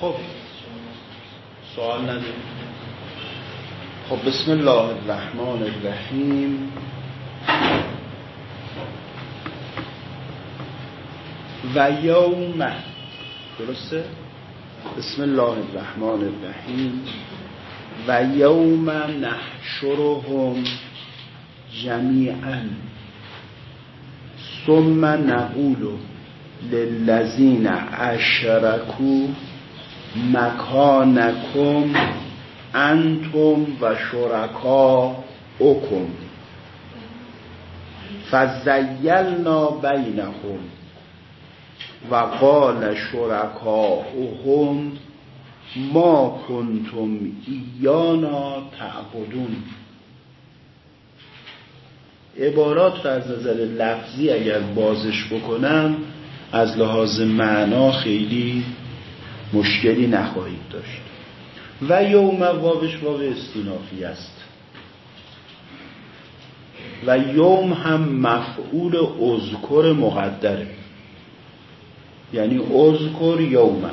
خب سوال نداریم. خب بسم الله الرحمن الرحیم. و یوم درسته؟ بسم الله الرحمن الرحیم. و یوم نحشرهم جمیعا. ثم نقول للذین اشرکوا مکانکم انتم و شرکا اکم فزیلنا بینهم و قال شرکاؤهم ما کنتم ایانا تعبدون. عبارات را از نظر لفظی اگر بازش بکنم از لحاظ معنا خیلی مشکلی نخواهید داشت. و یوم واوش واو استینافی است. و یوم هم مفعول اذکر مقدره. یعنی اذکر یوم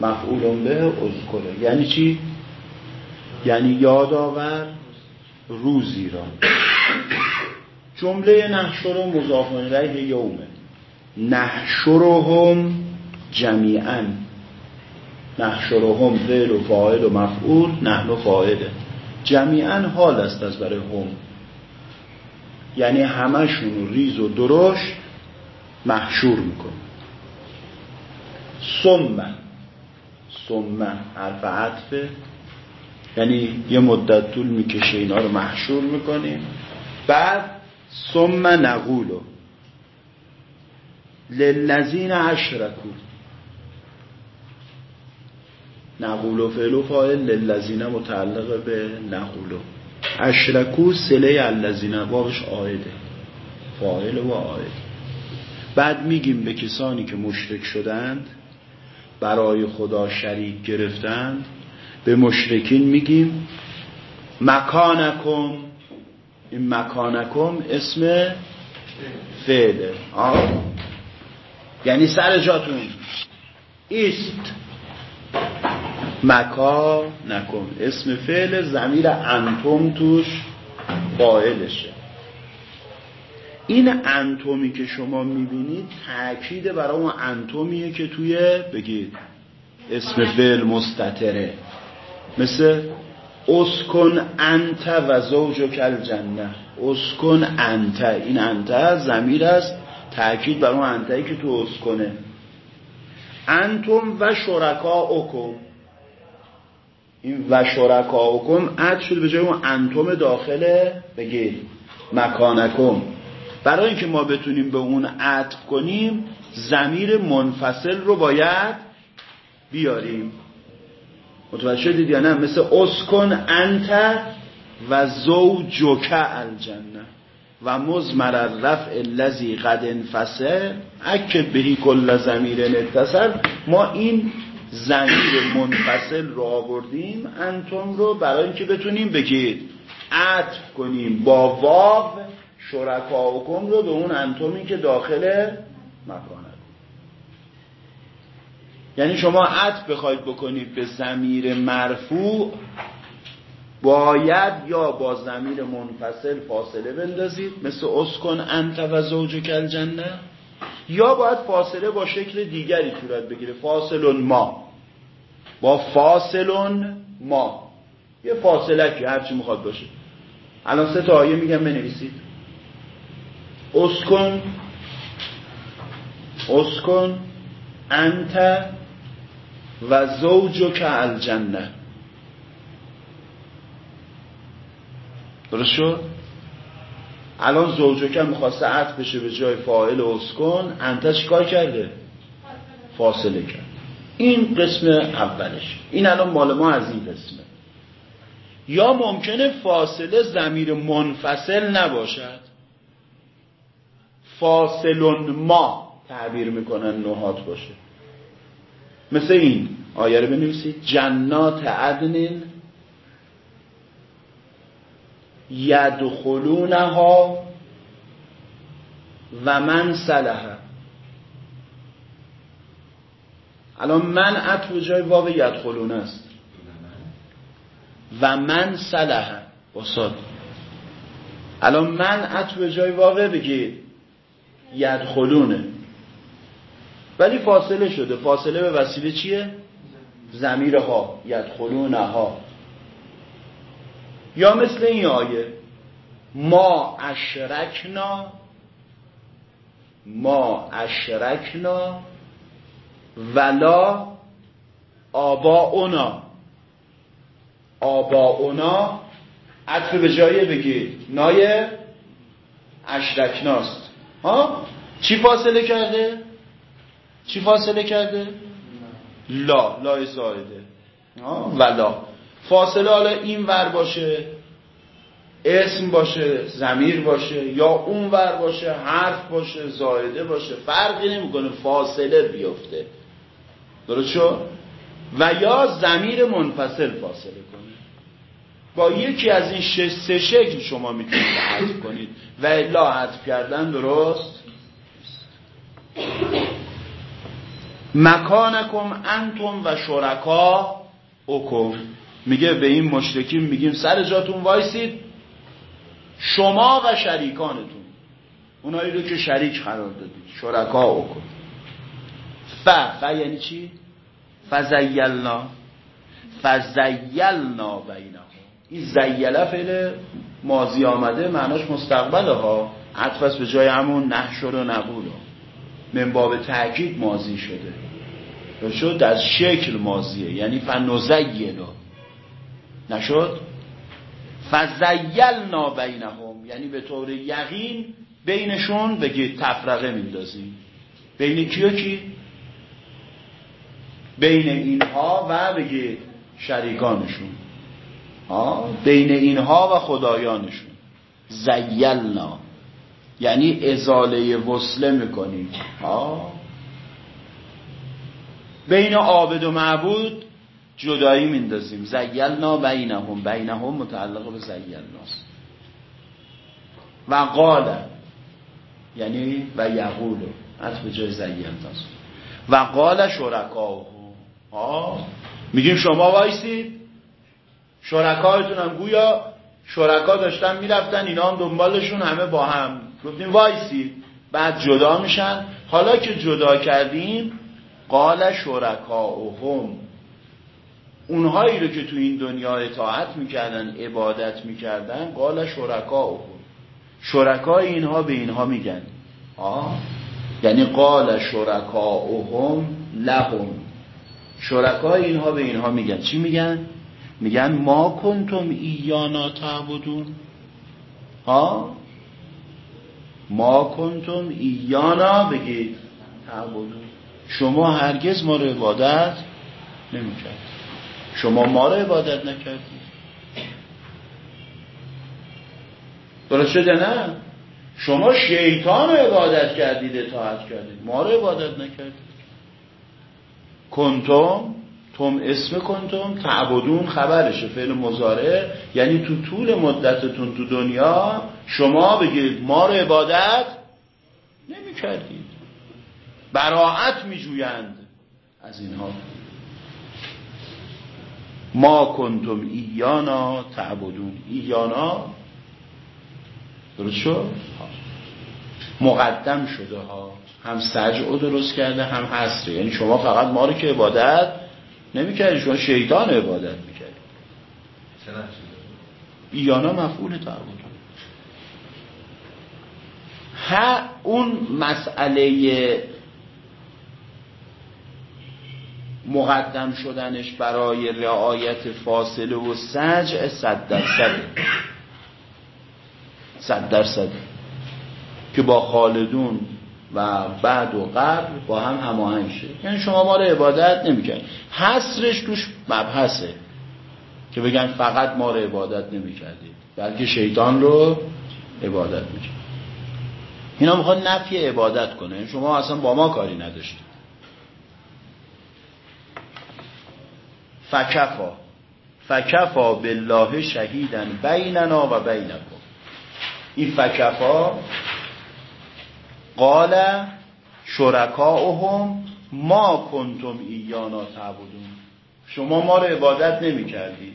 مفعول به اذکره. یعنی چی؟ یعنی یادآور روزی را. جمله نحشر مضاف الیه یومه. نحشرهم جمیعا. نحشرهم فعل و فاعل و مفعول نحن و فاعله جمیعا حال است از برای هم. یعنی همشون ریز و درشت محشور میکن ثم ثم حرف عطفه یعنی یه مدت طول می‌کشه اینا رو محشور می‌کنیم. بعد ثم نقولو. للذین اشرکو. نقول و فعل و فاعل للذین متعلق به نقول. اشرکو سله الذین واوش آیده فاعل و آید بعد میگیم به کسانی که مشرک شدند برای خدا شریک گرفتند به مشرکین میگیم مکانکم. این مکانکم اسم فعله. آه. یعنی سر جاتون. ایست. مکا نکن. اسم فعل زمیر انتم توش قائلشه این انتومی که شما می‌بینید تأکید برای اون انتومیه که توی بگید اسم فعل مستتره. مثل اسکن انت و زوج کل جنه اسکن انت. این انت زمیر است. تأکید بر اون انتهی که تو اسکنه. انتم و شرکا اکم این و شرکاکم عد شده به جای اون انتم داخل بگید مکانکم. برای اینکه ما بتونیم به اون عطف کنیم زمیر منفصل رو باید بیاریم. متوجه شدید یا نه؟ مثل اسکن انت و زوجک الجنه. و مزمر رفع الذی قد انفصل اکد بهی کل زمیر اتصل ما این زمیر منفصل رو آوردیم انتم رو برای اینکه بتونیم بگید عطف کنیم. با واو شرکاوکم رو به اون انتمی که داخل مکانه. یعنی شما عطف بخواید بکنید به زمیر مرفوع باید یا با زمیر منفصل فاصله بندازید. مثل اسکن انت و زوج کل جنه یا باید فاصله با شکل دیگری صورت بگیره. فاصل ما. با فاصل ما. یه فاصله که هرچی می‌خواد باشه. الان سه تا آیه میگم بنویسید. اسکن اسکن انت و زوجک الجنه. درست شد؟ الان زوجک می‌خواسته عطف بشه به جای فاعل اسکن انت چیکار کرده؟ فاصله کرد. این قسم اولش. این الان مال ما از این قسمه. یا ممکنه فاصله زمیر منفصل نباشد؟ فاصلون ما تعبیر می‌کنن نهات باشه. مثل این آیه رو بنویسید. جنات عدن یدخلونها و من سلحه. الان من عطف جای واو یدخلون است. و من سلحه. بساد الان من عطف جای واو بگید یدخلونه. ولی فاصله شده. فاصله به وسیله چیه؟ زمیرها. یدخلونه ها یا مثل این آیه ما اشرکنا ما اشرکنا ولا آباؤنا. آباؤنا عطف به جای بگید نای اشرکناست. ها؟ چی فاصله کرده؟ چی فاصله کرده؟ لا لا زایده ولا. فاصله حالا این ور باشه اسم باشه زمیر باشه یا اون ور باشه حرف باشه زایده باشه فرقی نمی‌کنه فاصله بیفته. درست شد و یا زمیر منفصل فاصله کنه. با یکی از این شش سه شکل شما می‌تونید حذف کنید. و الا حذف کردن درست؟ مکانکم انتم و شرکا اکم میگه به این مشرکین میگیم سر جاتون وایسید شما و شریکانتون. اونایی رو که شریک قرار دادید شرکا اکم ف ف یعنی چی؟ فزیلنا. فزیلنا بینهم. این زیله فعل ماضی آمده معناش مستقبله ها عطف به جای همون نحشر و نبوله من باب تاکید ماضی شده. شد از شکل ماضیه. یعنی فنزیلو نشد؟ فزیلنا بینهم یعنی به طور یقین بینشون بگید تفرقه میندازیم. بین کی و کی؟ بین اینها و بگید شریکانشون. ها بین اینها و خدایانشون. زیلنا یعنی ازاله وصله می‌کنیم. ها بین عابد و معبود جدایی میندازیم. زیلنا بینهم. بینهم متعلق به زیلناست. و قال یعنی و یقول از به جای زیلناست. و قال شرکاه ها میگیم شما وایسید. شرکایتون هم گویا شرکا داشتن می‌رفتن اینا هم دنبالشون همه با هم گفتیم وایسید. بعد جدا میشن. حالا که جدا کردیم قال شرکاؤهم. اونهایی رو که تو این دنیا اطاعت می‌کردن عبادت می‌کردن قال شرکاؤهم شرکای اینها به اینها میگن. آه. یعنی قال شرکاؤهم لهم. شرکای اینها به اینها میگن. چی میگن؟ میگن ما کنتم ایانا تعبدون. ها ما کنتم ایانا بگید. تعبدون. شما هرگز ما رو عبادت نمی‌کرد شما ما رو عبادت نکردید درست شده نه؟ شما شیطان رو عبادت کردید اطاعت کردید ما رو عبادت نکردید کنتم تم اسم کنتم تعبدون خبرشه. فعل مزاره یعنی تو طول مدتتون تو دنیا شما بگید ما رو عبادت نمی کردید براعت می جویند از اینها. ما کنتم ایانا تعبدون. ایانا درست شد؟ مقدم شده ها. هم سجع درست کرده هم حسره یعنی شما فقط ما رو که عبادت نمی‌کردی شما شیطان عبادت می‌کردی ایانا مفعول تعبد. ها اون مسئله مقدم شدنش برای رعایت فاصله و سجع صد درصد. صد درصد. که با خالدون و بعد و قبل با هم هماهنگ شه. یعنی شما ما رو عبادت نمی‌کنید حسرش توش مبحثه. که بگن فقط ما رو عبادت نمی کردید بلکه شیطان رو عبادت می اینا می‌خواد نفی عبادت کنه شما اصلا با ما کاری نداشتید. فکفا. فکفا بالله شهیدن بیننا و بینکم. این فکفا قال شرکاؤهم ما کنتم ایانا تعبدون. شما ما رو عبادت نمی کردید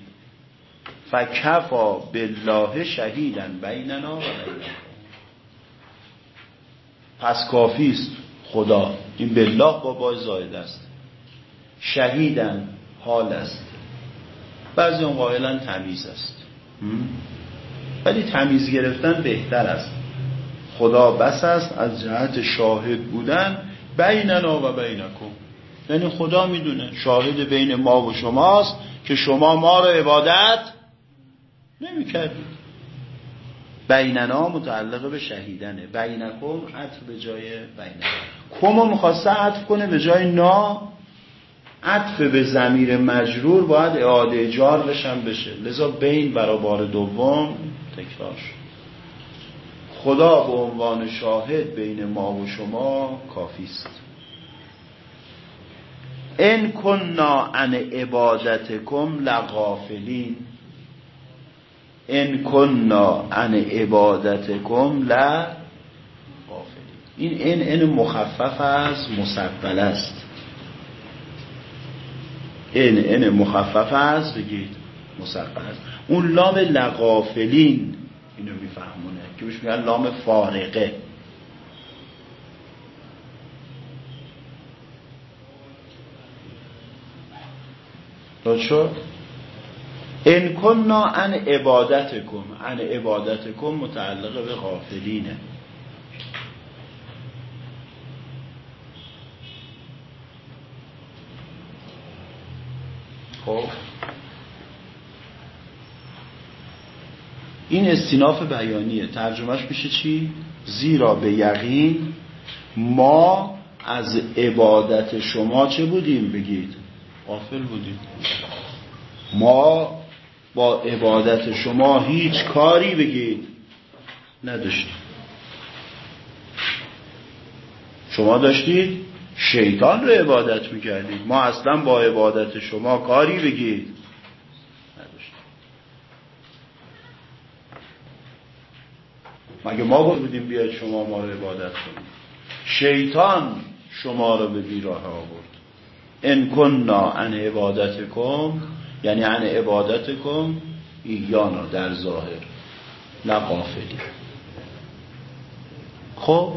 فکفا بالله شهیدن بیننا و بینکم. پس کافی است خدا. این بالله با باز زاید است. شهیدن حال است. بعضی اون قائلا تمیز است. ولی تمیز گرفتن بهتر است. خدا بس است از جهت شاهد بودن بیننا و بینکم. یعنی خدا می‌دونه شاهد بین ما و شماست که شما ما رو عبادت نمی کردید بیننا متعلق به شهیدنه. بینکم عطف به جای بینکم کمو می‌خواسته عطف کنه به جای نا. عطف به زمیر مجرور باید اعاده جار بشن بشه. لذا بین برای بار دوم تکرار شد. خدا به عنوان شاهد بین ما و شما کافی است. ان کننا عن عبادتکم لغافلین. ان کننا عن عبادتکم لغافلین. این ان ان مخفف از مسبل است. ان ان مخفف است. بگید. مسبل است. اون لام لغافلین اینو میفهمونه که بهش میگن لام فارقه درست شد؟ ان کننا عن عبادتکم. عن عبادتکم متعلق به غافلینه. خب. این استیناف بیانیه. ترجمهش میشه چی؟ زیرا به یقین ما از عبادت شما چه بودیم بگید؟ غافل بودیم. ما با عبادت شما هیچ کاری بگید نداشتیم. شما داشتید؟ شیطان رو عبادت می‌کردید ما اصلا با عبادت شما کاری بگید. مگه ما بودیم بیاید شما ما رو عبادت کنید؟ شیطان شما رو به بیراه آورد. ان کننا عن عبادتکم یعنی عن عبادتکم ایانا در ظاهر. نه غافلی خب؟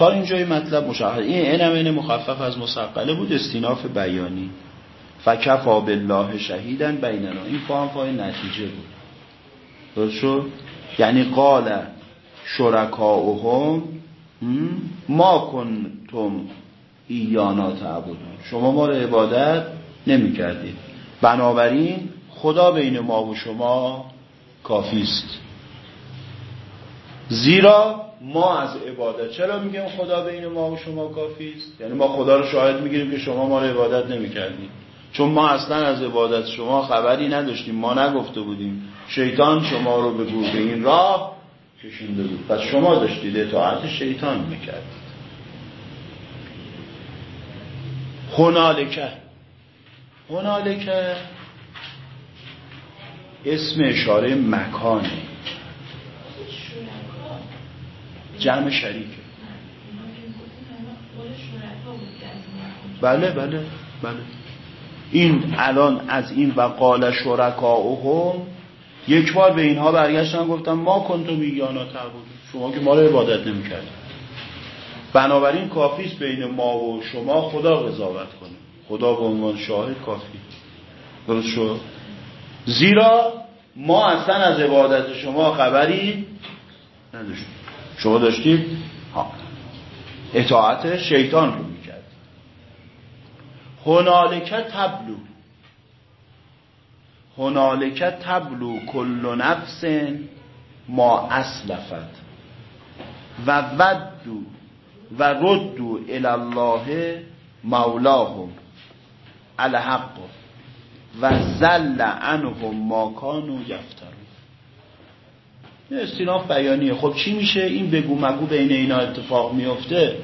تا اینجای مطلب مشخص این اینم این مخفف از مسقله بود استیناف بیانی. فکفا بالله شهیدن بیننا این فهم فای نتیجه بود. درست شد؟ یعنی قال شرکاؤهم ما کنتم ایانا تعبدون. شما ما رو عبادت نمی کردید بنابراین خدا بین ما و شما کافی است. زیرا ما از عبادت چرا میگیم خدا بین ما و شما کافی است یعنی ما خدا رو شاهد می‌گیریم که شما ما رو عبادت نمی‌کردید. چون ما اصلا از عبادت شما خبری نداشتیم ما نگفته بودیم. شیطان شما رو به به این راه کشونده بود. پس شما داشتید اطاعت شیطان می‌کردید. هنالکه هنالکه اسم اشاره مکانه. جمع شریکه بله بله بله. این الان از این وقال شرکاؤهم یک بار به اینها برگشتن گفتم ما کنتم ایانا تعبود شما که ما رو عبادت نمی‌کردید بنابراین کافی است بین ما و شما خدا قضاوت کنه. خدا به عنوان شاهد کافی. درست شد؟ زیرا ما اصلا از عبادت شما خبری نداشتیم. شما داشتید اطاعت شیطان رو می‌کرد. هنالک تبلو. هنالک تبلو کل نفس ما اسلفت. و ودو و ردو الله مولاهم الحق. و زل عنهم ما کانوا یفترون. این استیناف بیانیه. خب چی میشه؟ این بگو مگو بین اینا اتفاق میفته.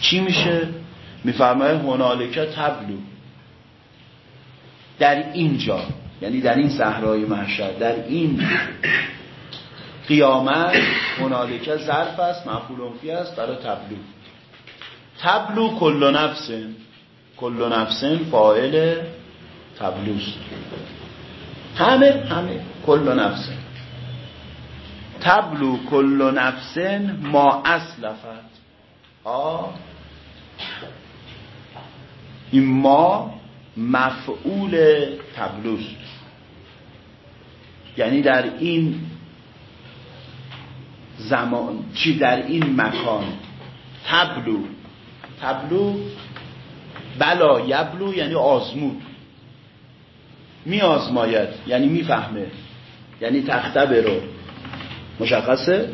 چی میشه؟ میفرمایه هنالکه تبلو. در اینجا یعنی در این صحرای محشر در این قیامت هنالکه ظرف است مفعول فی است برای تبلو. تبلو کل نفسن کل نفسن فاعل تبلوست. همه همه کل نفسن تبلو کل نفسن ما اسلفت. آه. این ما مفعول تبلوست. یعنی در این زمان چی در این مکان. تبلو. تبلو بلا یبلو یعنی آزمود می آزماید یعنی می‌فهمه یعنی تخته رو مشخصه؟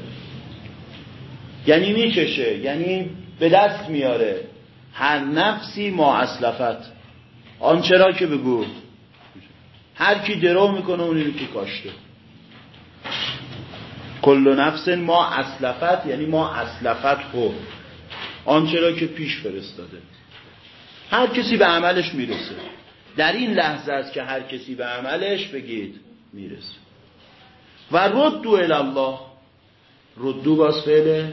یعنی می‌کشه یعنی به دست میاره. هر نفسی ما اسلفت. آنچه را که بگو. هر کی درو می‌کنه اونی رو که کاشته. کل نفس ما اسلفت یعنی ما اسلفت هو. آنچه را که پیش فرستاده. هر کسی به عملش می‌رسه. در این لحظه است که هر کسی به عملش بگید می‌رسه. و ردو الله. ردو باز فعل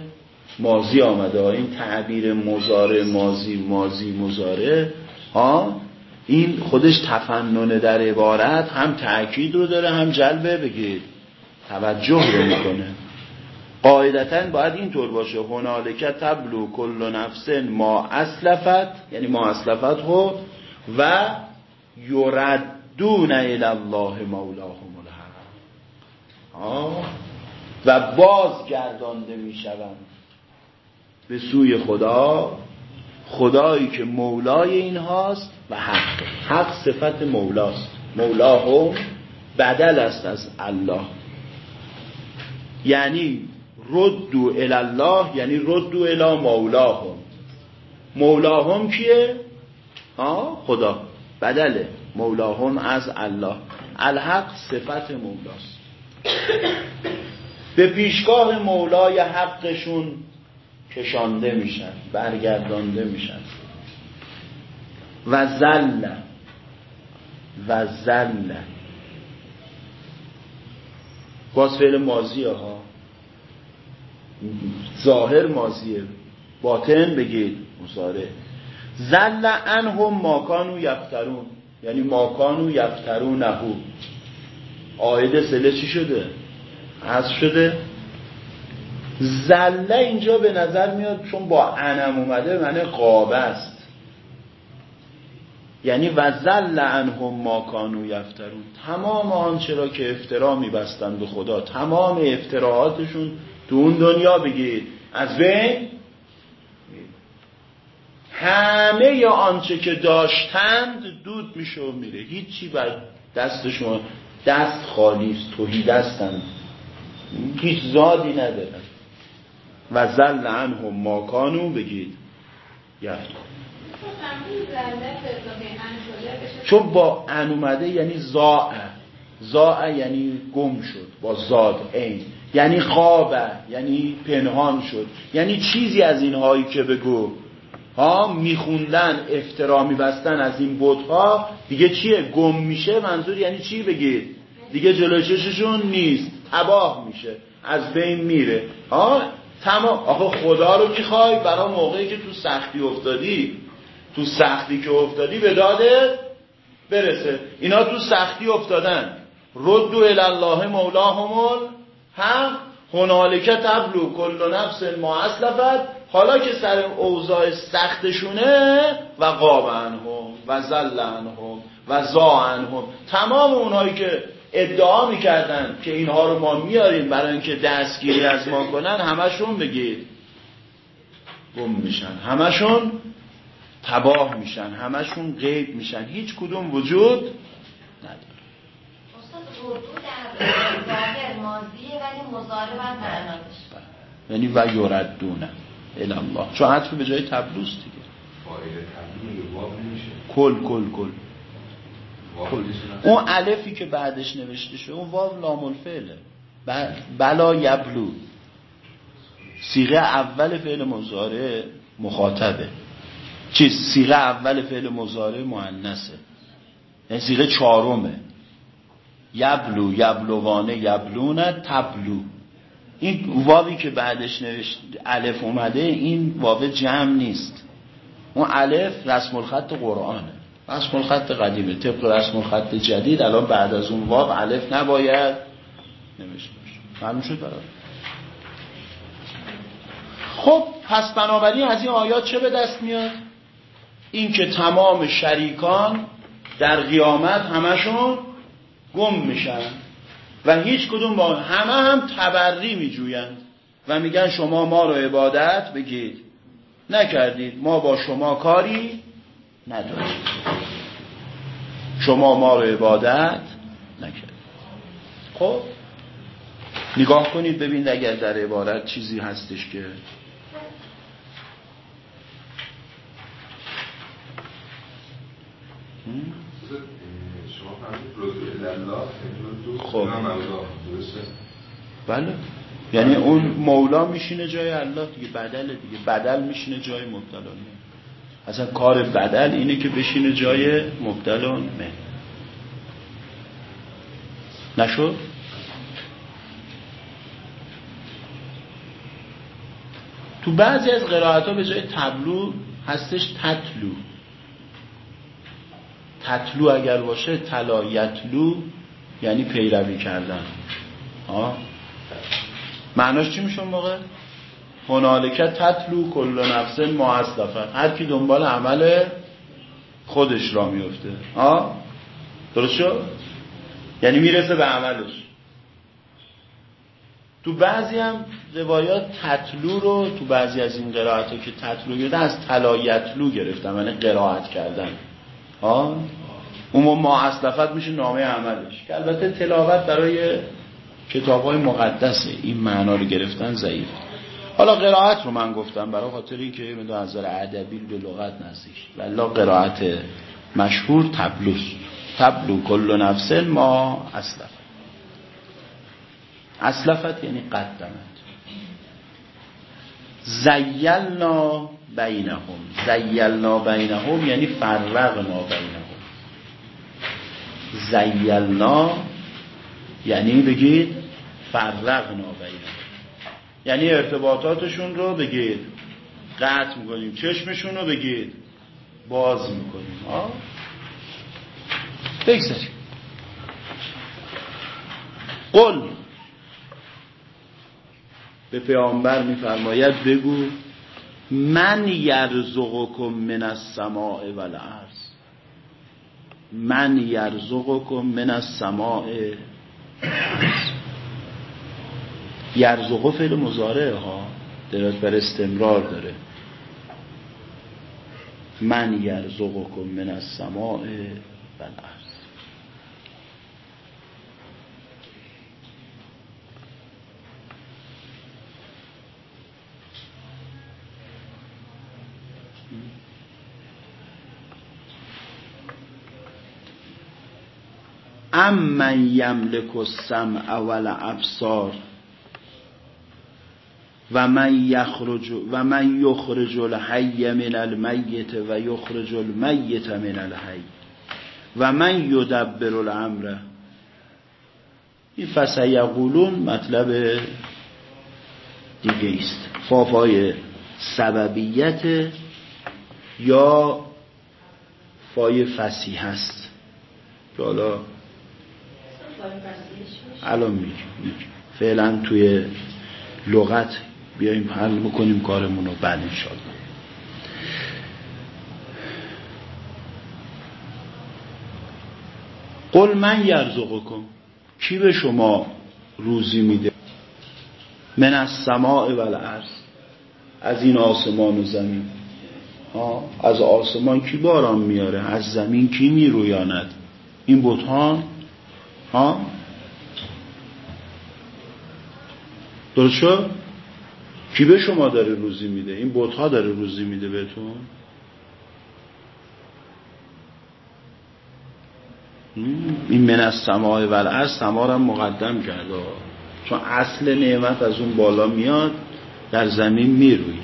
مازی آمده. این تعبیر مزاره مازی مازی مزاره ها؟ این خودش تفنن در عبارت هم تأکید رو داره هم جلبه بگید. توجه رو می‌کنه. قاعدتا باید اینطور باشه. هنالک تبلو کل نفس ما اسلفت یعنی ما اسلفت خود و یردون الى الله مولاهم. و بازگردانده می‌شوند به سوی خدا خدایی که مولای این هاست و حق. حق صفت مولاست. مولاهم بدل است از الله. یعنی ردو الله یعنی ردو الی مولاهم. مولاهم کیه؟ ها؟ خدا. بدله. مولاهم از الله. الحق صفت مولاست. به پیشگاه مولای حقشون کشانده میشن برگردانده میشن. و زل و زل باز فعل ماضیه ها. ظاهر ماضیه باطن بگید مصاره زل انهم ماکانو یفترون یعنی ماکانو یفترون نهو آیده سله چی شده؟ از شده؟ زله اینجا به نظر میاد چون با انم اومده معنی قابه است. یعنی و زل انهم ما کانو یفترون. تمام آنچه را که افترا میبستند به خدا. تمام افتراعاتشون تو اون دنیا بگید از بین؟ همه یا آنچه که داشتند دود میشه و میره. هیچی بر دستشون دست خالی است توهی دستند هیچ زادی ندارن و زل عنهم ما کانو بگید. چون با ان اومده یعنی زاء زاء یعنی گم شد با زاد این یعنی خوابه یعنی پنهان شد. یعنی چیزی از اینهایی که بگو. ها میخوندن افترا میبستن از این بودها دیگه چیه؟ گم میشه منظور یعنی چی بگید؟ دیگه جلوی چششون نیست تباه میشه از بین میره. ها تمام آخه خدا رو می‌خوای برای موقعی که تو سختی افتادی تو سختی که افتادی به داده برسه. اینا تو سختی افتادن. ردو الله مولاهم هم هنالکه تبلو کل نفس ما اسلفت. حالا که سر اوضاع سختشونه و قاب انهم و زل انهم و زا انهم. تمام اونایی که ادعا می‌کردن که اینها رو ما میاریم برای اینکه دستگیری از ما کنن همشون بگید گم میشن. همشون تباه میشن. همشون غیب میشن. هیچ کدوم وجود نداره. یعنی و یردونه الله. چون حتفی به جای تبلوس دیگه. کل کل کل. اون الفی که بعدش نوشته شده اون واو لام الفعله. بلا یبلو. سیغه اول فعل مزاره مخاطبه. چیز سیغه اول فعل مزاره مؤنثه. یعنی سیغه چهارمه. یبلو یبلوانه یبلونه تبلو. این واوی که بعدش نوشت الف اومده این واو جمع نیست. اون الف رسم الخط قرآنه. رسم الخط قدیمه. طبق رسم الخط جدید الان بعد از اون واو الف نباید نوشته بشه معلوم شد برای خب پس بنابراین از این آیات چه به دست میاد؟ اینکه تمام شریکان در قیامت همشون گم میشن. و هیچ کدوم با همه هم تبری میجویند و میگن شما ما رو عبادت بگید نکردید. ما با شما کاری نداریم. شما ما رو عبادت نکردید. خب؟ نگاه کنید ببینید اگر در عبارت چیزی هستش که خب. بله. یعنی اون مولا میشینه جای الله دیگه بدل دیگه. بدل میشینه جای مبتلا اصلا کار بدل اینه که بشینه جای مبتلا من نشد؟ تو بعضی از قرائت ها به جای تبلو هستش تتلو. تتلو اگر باشه تلا یتلو یعنی پیروی کردن. آه. معناش چی میشه موقع؟ هنالکه تتلو کل نفس ما هر کی دنبال عمل خودش را میفته. آه. درست شد؟ یعنی می‌رسه به عملش. تو بعضی هم روایات تتلو رو تو بعضی از این قرائت که تتلو گرده از تلایتلو گرفتن یعنی قرائت کردن. آه. اون ما اصلفت میشه نامه عملش. که البته تلاوت برای کتاب های مقدسه این معنا رو گرفتن ضعیف. حالا قرائت رو من گفتم برای خاطر اینکه من از نظر ادبی به لغت نزدیک. ولی قرائت مشهور تبلوس. تبلو کل نفس ما اصلفت اصلفت یعنی قدمت. زیلنا بینهم. زیلنا بینهم یعنی فرقنا بینهم. زیلنا یعنی بگید فرقنا بینهم. یعنی ارتباطاتشون رو بگید قطع می‌کنیم چشمشون رو بگید باز می‌کنیم. آه. بگذاریم. قل. به پیامبر میفرماید بگو من یرزقکم من السماء والارض. من یرزقکم من السماء. یرزقو فعل مزارع ها درات بر استمرار داره. من یرزقکم من السماء. والارض ام من یملک السمع والابصار و من یخرج و من یخرج الحی من المیت و یخرج المیت من الحی و من یدبر الامر. این فسیقولون مطلب دیگه است فافای سببیت یا فای فسیح هست. که حالا الان میگم فعلا توی لغت بیایم حل بکنیم کارمون رو بعد انشاءالله. قل من یرزقکم. کی به شما روزی میده؟ من از سماع و الارض. از این آسمان و زمین. از آسمان کی باران میاره از زمین کی میرویاند؟ این بطهان ها؟ درست شد کی به شما داره روزی میده؟ این بوت ها داره روزی میده بهتون؟ این من از سماع و الارض سما رو مقدم کرده چون اصل نعمت از اون بالا میاد در زمین می‌روی.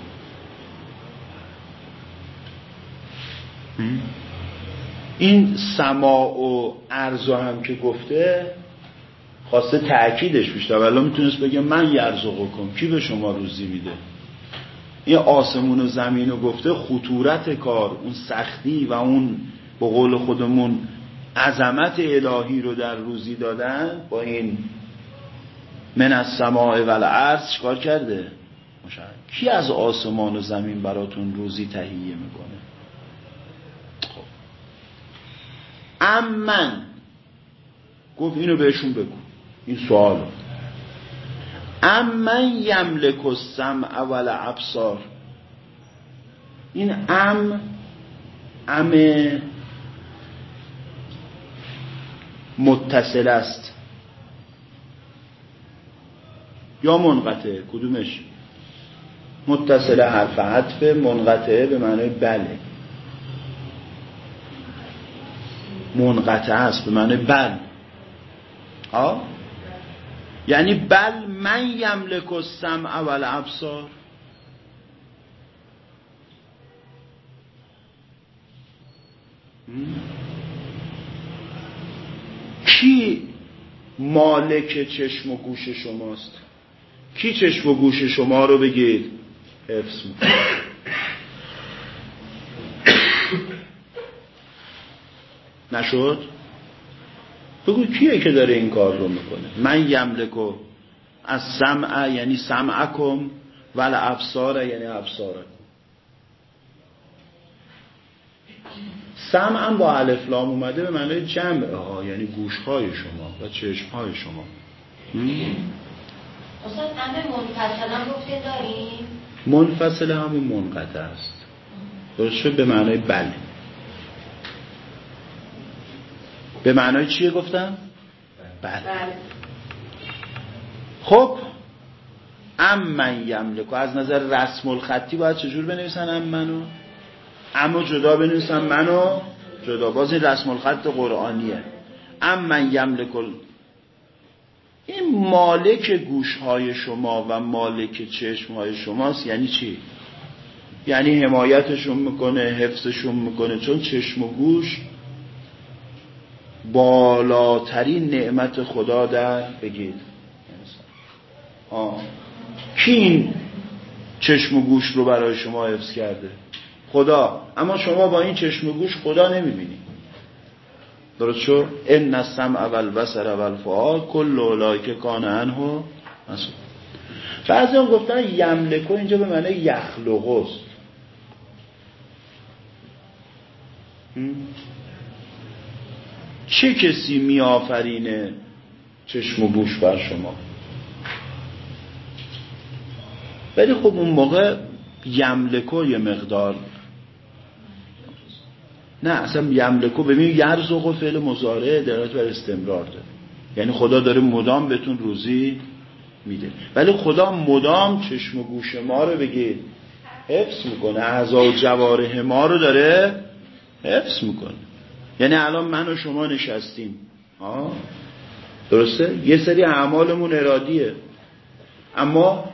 این سما و ارز هم که گفته خواسته تأکیدش بیشتر. ولی می‌تونست بگه من یرزقو کن کی به شما روزی میده؟ این آسمون و زمین رو گفته خطورت کار. اون سختی و اون به قول خودمون عظمت الهی رو در روزی دادن با این من از سماع و الارض چکار کرده. کی از آسمان و زمین براتون روزی تهیه می‌کنه خب. امن گفت اینو بهشون بگو. این سوال. امن یملک السمع اول ابصار این ام ام متصل است. یا منقطع؟ کدومش؟ متصل حرف عطف منقطعه به معنی بله. منقطع است به معنی بل. ها یعنی بل من یملک السمع والابصار. کی مالک چشم و گوش شماست؟ کی چشم و گوش شما رو بگید؟ حفظ نشد؟ بگو کیه که داره این کار رو می‌کنه؟ من یملکو از سمع یعنی سمعکم ول ابصار یعنی ابصارکم سمع هم با الف لام اومده به معنی جمع. ها یعنی گوش های شما و چشم های شما استاد منفصل هم گفته داریم؟ منفصل همون منقطع است. درست به معنی بله. به معنای چیه گفتم؟ بله, بله. خب ام من یملکو. از نظر رسم الخطی باید چجور بنویسن ام منو اما جدا بنویسن منو جدا. باز این رسم الخط قرآنیه. ام من یملکو. این مالک گوش های شما و مالک چشم های شماست. یعنی چی؟ یعنی حمایتشون می‌کنه حفظشون می‌کنه. چون چشم و گوش بالاترین نعمت خدا در بگید آه. کی این چشم و گوش رو برای شما حفظ کرده. خدا. اما شما با این چشم و گوش خدا نمی‌بینید درست شو ان السمع والبصر والفؤاد کل اولئک کان عنه مسئول. بعضی هم گفتن یملکو اینجا به معنی یخلقوست. چه کسی میآفرینه؟ چشم و گوش بر شما. ولی خب اون موقع یملکو یه مقدار نه اصلا یملکو ببین یرزق و فعل مزارع درات بر استمرار داره. یعنی خدا داره مدام بهتون روزی میده. ولی خدا مدام چشم و گوش ما رو بگید حفظ می‌کنه. اعضا و جواره ما رو داره حفظ می‌کنه. یعنی الان من و شما نشستیم. آه؟ درسته؟ یه سری اعمالمون ارادیه. اما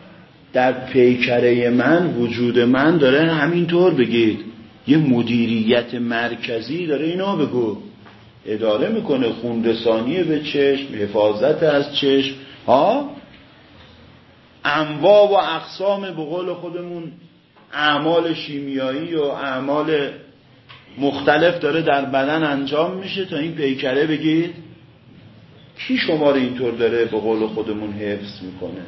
در پیکره من وجود من داره همینطور بگید. یه مدیریت مرکزی داره اینو بگو. اداره می‌کنه خوندسانی به چشم حفاظت از چشم. ها انواع و اقسام به قول خودمون اعمال شیمیایی و اعمال مختلف داره در بدن انجام میشه تا این پیکره بگید کی شما رو اینطور داره به قول خودمون حفظ می‌کنه؟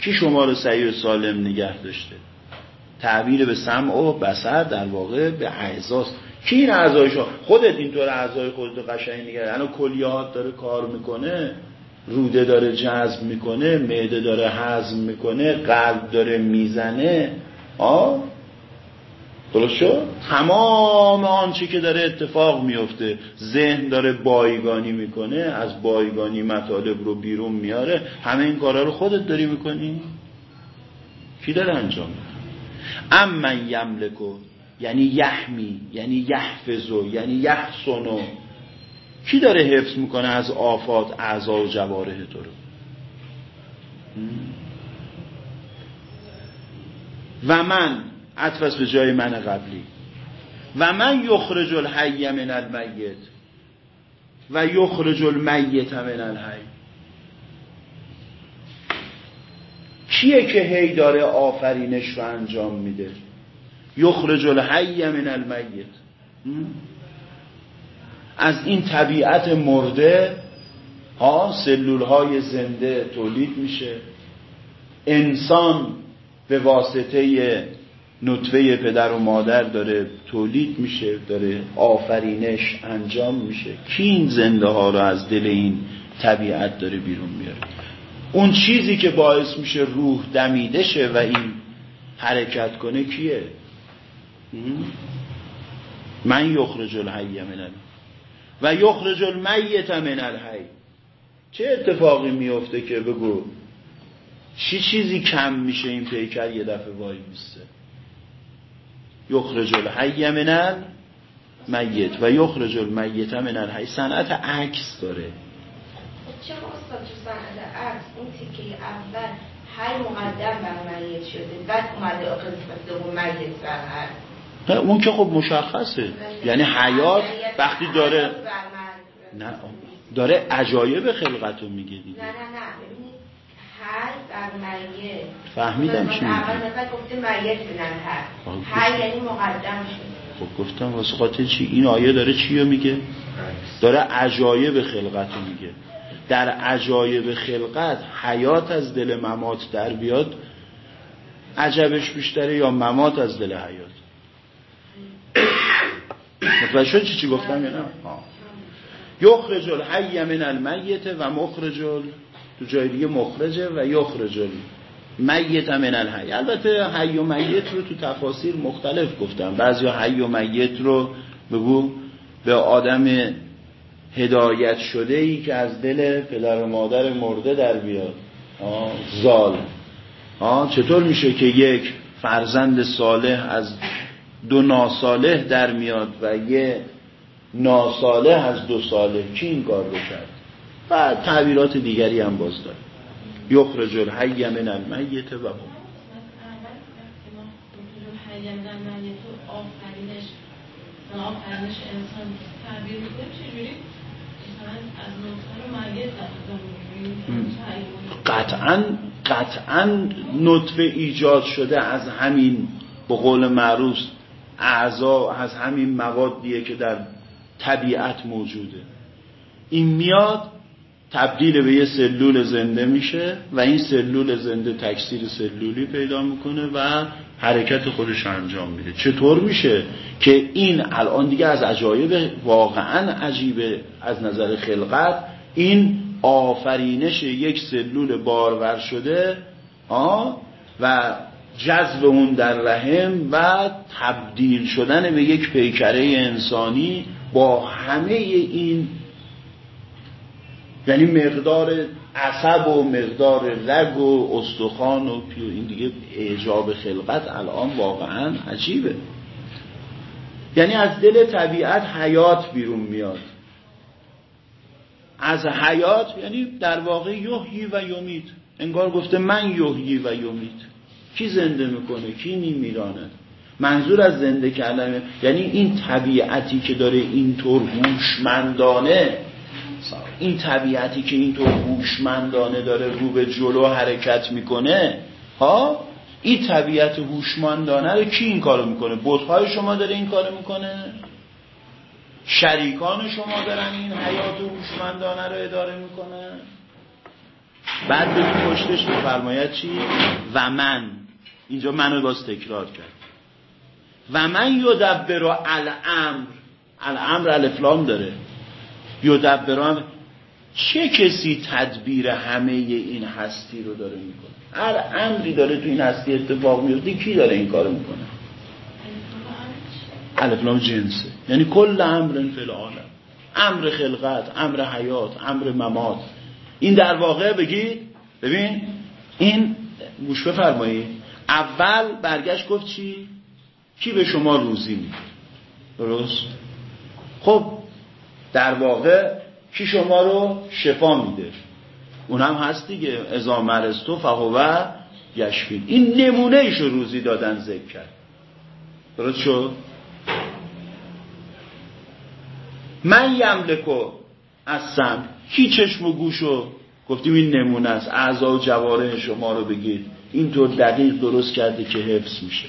کی شما رو سعی سالم نگه داشته؟ تعبیر به سمع و بسر در واقع به اعضاست. کی این اعضای شما؟ خودت اینطور اعضای خودت رو قشنگ نگه الان کلیات داره کار می‌کنه روده داره جذب می‌کنه معده داره هضم می‌کنه قلب داره می‌زنه. آه؟ درست شد؟ تمام آنچه که داره اتفاق میفته ذهن داره بایگانی می‌کنه از بایگانی مطالب رو بیرون میاره. همه این کارا رو خودت داری می‌کنی؟ کی داره انجام ام من یملکو یعنی یحمی یعنی یحفظو یعنی یحسنو. کی داره حفظ می‌کنه از آفات اعضا و جواره تو رو؟ و من عطفس به جای من قبلی. و من یخرج الحی من المیت. و یخرج المیت من الحی. کیه که هی داره آفرینش رو انجام میده؟ یخرج الحی من المیت. از این طبیعت مرده ها سلول های زنده تولید میشه. انسان به واسطه نطفه پدر و مادر داره تولید میشه داره آفرینش انجام میشه. کی این زنده ها رو از دل این طبیعت داره بیرون میاره؟ اون چیزی که باعث میشه روح دمیده شه و این حرکت کنه کیه؟ من یخرج الحی من و یخرج المیت من الحی. چه اتفاقی میفته که بگو؟ چی چیزی کم میشه این پیکر یه دفعه وای میسته؟ یخرج الحی من المیت و یخرج المیت من الحی. صنعت عکس داره. خب چرا استاد تو صنعت عکس اون تیکه اول هر مقدم بر میت شده بعد اومده قسمت دوم میت بر اون که خب مشخصه. یعنی حیات وقتی داره نه داره عجایب خلقت رو میگه دیگه. نه نه نه. میت فهمیدم چی میگی. اول مثلا گفته میت هر یعنی مقدم شده. خب گفتم واسه خاطر چی؟ این آیه داره چی رو میگه؟ داره عجایب خلقت رو میگه. در عجایب خلقت حیات از دل ممات در بیاد عجبش بیشتره یا ممات از دل حیات؟ متوجه شد چی چی گفتم یا نه؟ یخرج الحی من المیت و مخرج تو جای دیگه مخرجه و یخرج میت من الحی. البته حی و میت رو تو تفاسیر مختلف گفتم. بعضی حی و میت رو بگو به آدم هدایت شده ای که از دل پدر و مادر مرده در بیاد. آه زال. آه چطور میشه که یک فرزند صالح از دو ناصالح در میاد و یه ناصالح از دو صالح؟ کی این کار رو کرد؟ و تعبیرات دیگری هم باز داره یخرج الحی من المیت و هم. قطعا قطعا نطفه ایجاد شده از همین به قول معروف اعضا از همین موادیه که در طبیعت موجوده. این میاد تبدیل به یه سلول زنده میشه و این سلول زنده تکثیر سلولی پیدا می‌کنه و حرکت خودش انجام میده. چطور میشه که این الان دیگه از عجایب واقعا عجیبه از نظر خلقت این آفرینش یک سلول بارور شده و جذب اون در رحم و تبدیل شدن به یک پیکره انسانی با همه این یعنی مقدار عصب و مقدار رگ و استخوان و پیو این دیگه اعجاب خلقت الان واقعا عجیبه. یعنی از دل طبیعت حیات بیرون میاد. از حیات یعنی در واقع یحیی و یومید انگار گفته من یحیی و یومید کی زنده می‌کنه؟ کی میمیرانه؟ منظور از زنده کردن یعنی این طبیعتی که داره اینطور هوشمندانه این طبیعتی که اینطور هوشمندانه داره رو به جلو حرکت می‌کنه ها؟ این طبیعت هوشمندانه رو کی این کارو می‌کنه؟ بتهای شما داره این کارو می‌کنه؟ شریکان شما دارن این حیات هوشمندانه رو اداره می‌کنه؟ بعد بگیم پشتش بفرماید چی؟ و من. اینجا منو باز تکرار کرد. و من یدبر الامر. الامر الافلام داره. یدبران چه کسی تدبیر همه این هستی رو داره می‌کنه؟ هر امری داره تو این هستی اتفاق میفته کی داره این کارو می‌کنه؟ الفلام جنسه. یعنی کل امر فی العالم. امر خلقت امر حیات امر ممات. این در واقع بگید ببین این گوش بفرمایید اول برگشت گفت چی؟ کی به شما روزی میده؟ درست؟ خب در واقع کی شما رو شفا میده؟ اون هم هست دیگه. ازا مرستو فهوه یشفین. این نمونه ایشو روزی دادن ذکر کرد. درست شد؟ من یملکو از سم کی چشم و گوشو گفتیم این نمونه است. اعضا و جواره شما رو بگید اینطور دقیق درست کرده که حفظ میشه.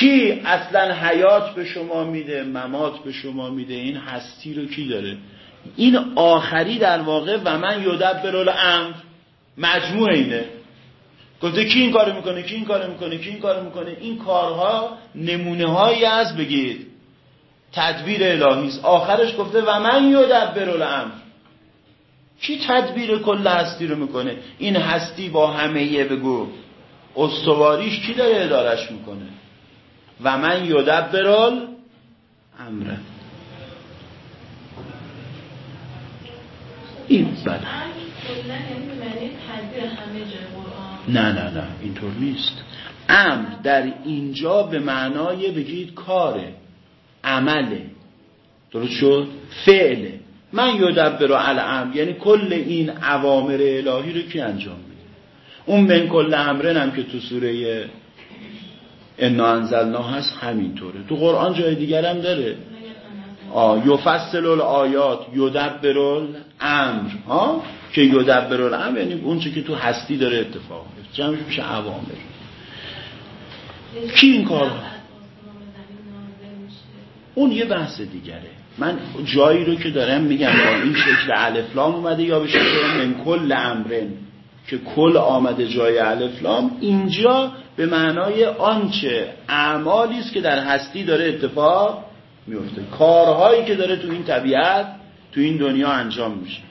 کی اصلا حیات به شما میده ممات به شما میده این هستی رو کی داره؟ این آخری در واقع و من یودب برول امر مجموع اینه. گفته کی این کارو می‌کنه کی این کارو می‌کنه کی این کارو می‌کنه؟ این کارها نمونه هایی از بگید. تدبیر الهی آخرش گفته و من یودب برول امر کی تدبیر کل هستی رو می‌کنه؟ این هستی با همه یه بگو. استواریش کی داره ادارش می‌کنه؟ و من یدبرال امره. این بله. نه نه نه اینطور نیست. امر در اینجا به معنای بگید کاره عمله. درست شد؟ فعله. من یدبر الامر یعنی کل این عوامر الهی رو کی انجام میده؟ اون من کل امرن هم که تو سوره انا انزلنا هست همینطوره. تو قرآن جای دیگر هم داره. یفصل الآیات یدبر الامر ها که یدبر الامر یعنی اون که تو هستی داره اتفاق میفته جمعش میشه عوامر کی این کار؟ اون یه بحث دیگره. من جایی رو که دارم میگم با این شکل الفلام اومده یا به شکل من کل امرن. که کل آمده جای الفلام اینجا به معنای آنچه اعمالی است که در هستی داره اتفاق میفته. کارهایی که داره تو این طبیعت تو این دنیا انجام میشه.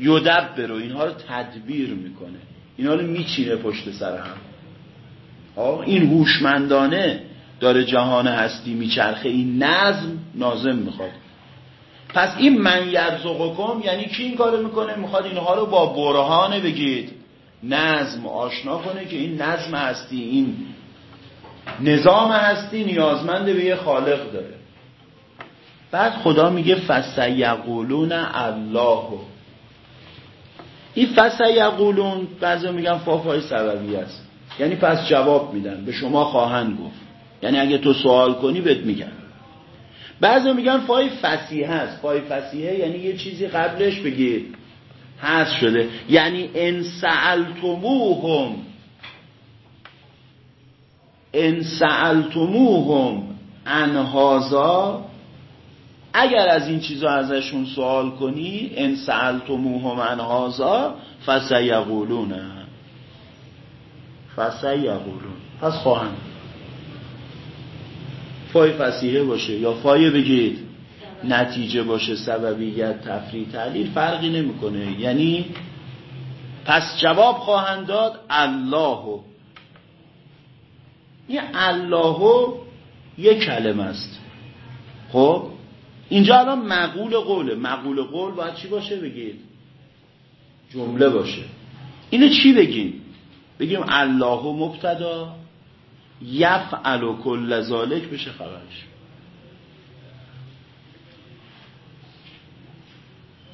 یودب برو اینها رو تدبیر می‌کنه. اینها رو میچینه پشت سر هم. این هوشمندانه داره جهان هستی میچرخه این نظم نازم می‌خواد. پس این من یرزقکم یعنی کی این کارو می‌کنه؟ می‌خواد اینها رو با برهانه بگید. نظم آشنا کنه که این نظم هستی این نظام هستی نیازمند به یه خالق داره. بعد خدا میگه فسیقولون الله. این فسیقولون بعضی میگن فافای سببی است. یعنی پس جواب میدن به شما خواهند گفت. یعنی اگه تو سوال کنی بهت میگن. بعضی میگن فای فسیحه است. فای فسیحه یعنی یه چیزی قبلش بگید هست شده. یعنی ان سألتموهم. ان سألتموهم انهازا اگر از این چیزا ازشون سوال کنی ان سألتموهم انهازا فسیقولون. فسیقولون. پس خواهند. فای فسیحه باشه یا فای بگید. نتیجه باشه سببیت تفریح تعلیل فرقی نمی‌کنه. یعنی پس جواب خواهند داد الله. این الله یک کلمه است. خب؟ اینجا الان مقول قوله. مقول قول باید چی باشه بگید؟ جمله باشه. اینو چی بگیم؟ بگیم الله مبتدا یفعل و کل ذالک بشه خبرش.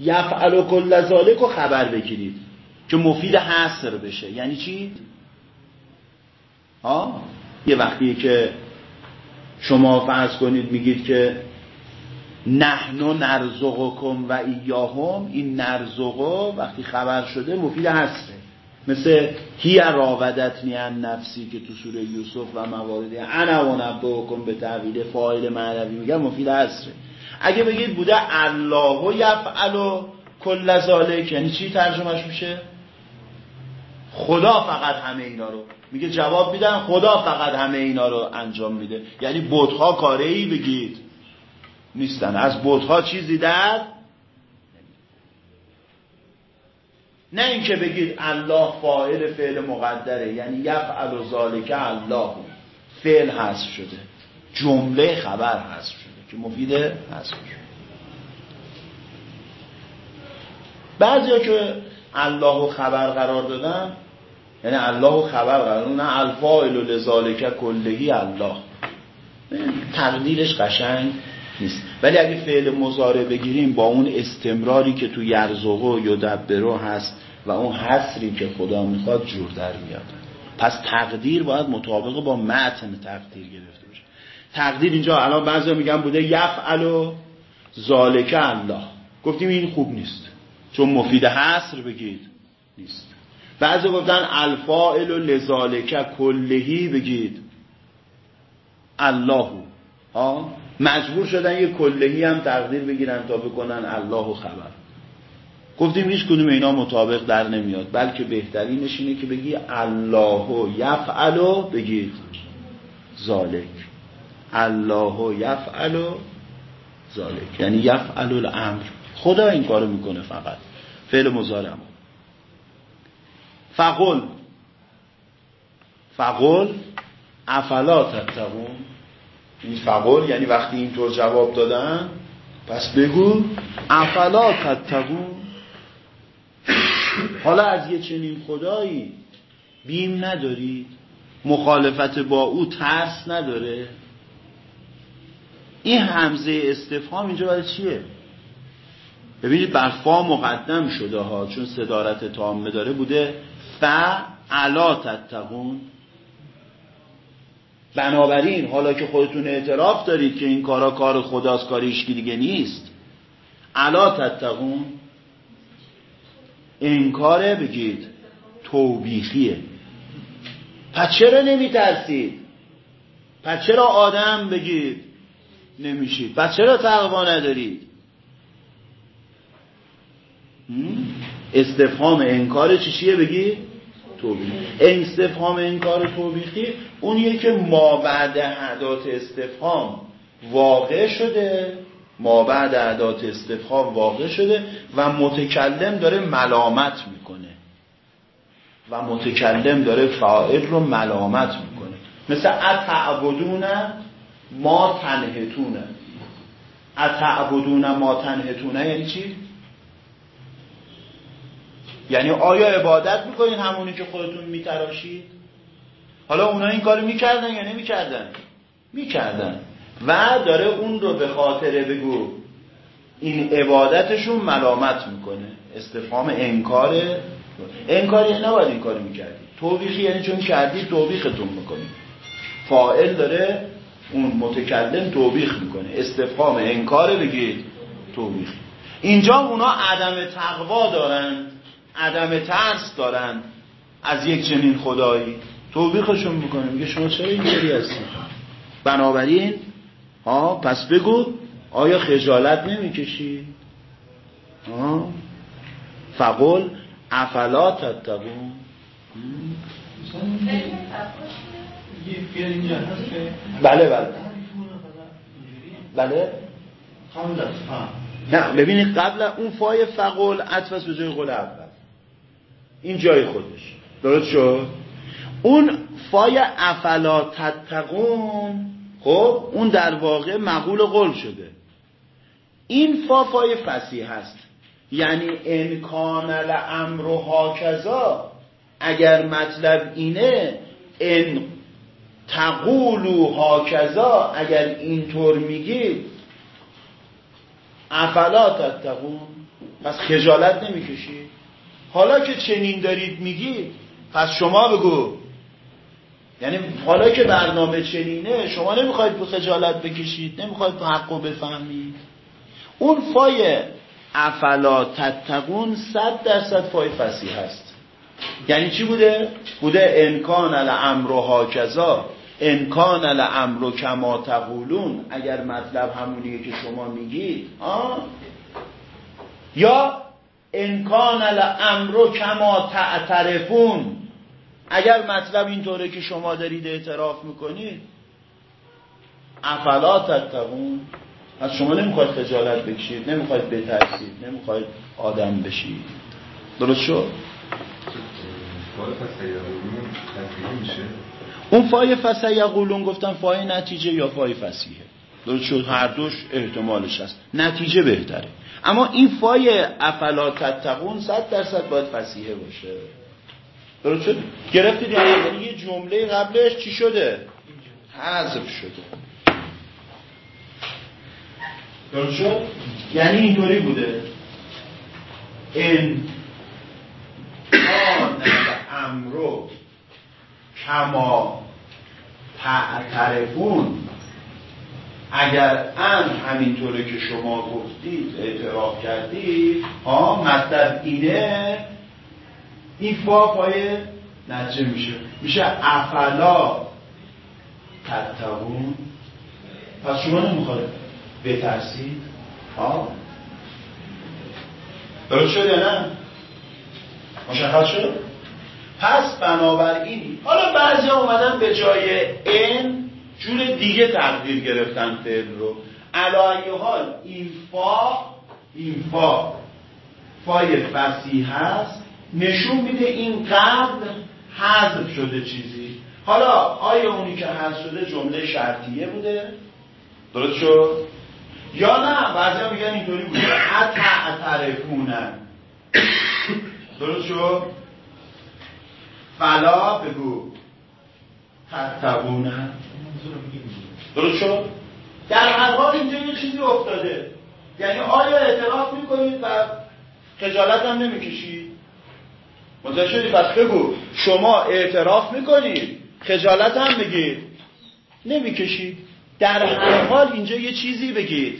یفعل کل ذالک رو خبر بگیرید که مفید حصر بشه یعنی چی؟ ها؟ یه وقتی که شما فرض کنید میگید که نحنو نرزقکم و ایاهم این نرزقو وقتی خبر شده مفید حصره مثل هی راودتنی ان نفسی که تو سوره یوسف و مواردی انا و نبوکم به تعویل فایل معنوی میگن مفید حصره اگه بگید بوده الله یفعل کل ذالک یعنی چی ترجمهش میشه؟ خدا فقط همه اینا رو. میگه جواب میدن خدا فقط همه اینا رو انجام میده. یعنی بودها کاره ای بگید. نیستن. از بودها چیزی در نه اینکه بگید الله فاعل فعل مقدره یعنی یفعل و ذالک الله. فعل هست شده. جمله خبر شده. که مفیده هست. بعضی ها که الله خبر قرار دادن یعنی الله خبر قرار نه الفائل و لذالک کلهی الله. تقدیرش قشنگ نیست. ولی اگه فعل مزاره بگیریم با اون استمراری که تو یرزقه و یدبرو هست و اون حسری که خدا می‌خواد جور در میاد. پس تقدیر باید مطابق با متن تقدیر باشه تقدیر اینجا الان بعضی میگن بوده یفعل و ذالک الله. گفتیم این خوب نیست. چون مفید حسر بگید نیست. بعضی گفتن الفائل و لذالک کلهی بگید الله. ها؟ مجبور شدن یه کلهی هم تقدیر بگیرن تا بکنن الله خبر. گفتیم هیچ کدوم اینا مطابق در نمیاد. بلکه بهترینش اینه که بگی الله یفعل بگید ذالک. الله یفعل ذالک یعنی یفعل الامر. خدا این کارو می‌کنه فقط. فعل مضارع فقل. فقل افلا تتقون. این فقل یعنی وقتی اینطور جواب دادن پس بگو افلا تتقون. حالا از یه چنین خدایی بیم نداری. مخالفت با او ترس نداره. این همزه استفهام اینجا برای چیه؟ ببینید بر فا مقدم شده ها چون صدارت تامه داره بوده ف علا تتقون. بنابراین حالا که خودتون اعتراف دارید که این کارا کار خداست کار ایشکی دیگه نیست علا تتقون انکاره بگید توبیخیه. پس چرا نمی ترسید پس چرا آدم بگید نمیشید پس چرا تقوا ندارید استفهام انکار چی چیه بگی؟ توبیخ. استفهام انکار توبیخی اونیه که ما بعد عدات استفهام واقع شده. ما بعد عدات استفهام واقع شده و متکلم داره ملامت می‌کنه. و متکلم داره فاعل رو ملامت می‌کنه. مثل اتعبدون ما تنهتونه. اتعبدون ما تنهتونه یعنی چی؟ یعنی آیا عبادت می‌کنین همونی که خودتون میتراشید؟ حالا اونا این کارو می‌کردن یا نمی‌کردن؟ می‌کردن. و داره اون رو به خاطر بگو این عبادتشون ملامت می‌کنه. استفهام انکاره انکار یعنی نباید این کارو می‌کردی. توبیخی یعنی چون کردی توبیختون می‌کنی. فائل داره اون متکلم توبیخ می‌کنه. استفهام انکاره بگید توبیخ. اینجا اونا عدم تقوا دارن عدم ترس دارن از یک چنین خدایی. توبیخشون می‌کنه. میگه شما چرا اینطوری هستید بنابراین ها پس بگو آیا خجالت نمی‌کشی؟ ها فقل افلا تتقون؟ بله بله. بله. نه ببینید قبل اون فای فقل عطف به جای قول اول. این جای خودش. درست شد؟ اون فای افلا تتقون خب اون در واقع مقول قول شده. این فا فای فصیحه هست. یعنی ان کان الامر هکذا اگر مطلب اینه ان تقولو هاکذا اگر اینطور میگید افلا تتقون. پس خجالت نمی‌کشید حالا که چنین دارید میگید پس شما بگو. یعنی حالا که برنامه چنینه شما نمی‌خواید به خجالت بکشید نمی‌خواید به حقو بفهمید. اون فای افلا تتقون صد درصد فای فسی هست. یعنی چی بوده؟ بوده انکان الامر هاکذا. انکان الامر کما تقولون اگر مطلب همونیه که شما میگید؟ یا انکان الامر کما تعترفون اگر مطلب اینطوره که شما دارید اعتراف می‌کنید افلا تتقون از شما نمی‌خواید خجالت بکشید نمی‌خواید بترسید نمی‌خواید آدم بشید درست شد؟ اون فای فسیقولون گفتم فای نتیجه یا فای فصیحه درست شد؟ هر دوش احتمالش هست. نتیجه بهتره. اما این فای افلا تتقون صد درصد باید فصیحه باشه. درست شد؟ گرفتید؟ یعنی یه جمله قبلش چی شده؟ حذف شده. درست شد؟ یعنی اینطوری بوده. این کان امرو کما تعترفون اگر ان همینطوره که شما گفتید اعتراف کردید ها مطلب اینه این فا پای نجه میشه. میشه افلا تتقون. پس شما نمی‌خواد بترسید؟ ها؟ درست شد یا نه؟ مشخص شد؟ پس بنابراین حالا بعضی اومدن به جای ان جور دیگه تقدیر گرفتن فعل رو. علایه حال این فا این فا فای فسیح هست نشون میده این قبل حذف شده چیزی. حالا آیا اونی که حذف شده جمله شرطیه بوده؟ درست شد؟ یا نه؟ بعضی میگن اینطوری بوده. اتعترفونن درست شد؟ فلا بگو. تتقونن درست شد؟ در هر حال اینجا یه چیزی افتاده. یعنی آیا اعتراف می‌کنید و خجالت هم نمی‌کشید؟ متوجه شدی؟ پس بگو. شما اعتراف می‌کنید خجالت هم بگید نمی‌کشید. در هر حال اینجا یه چیزی بگید.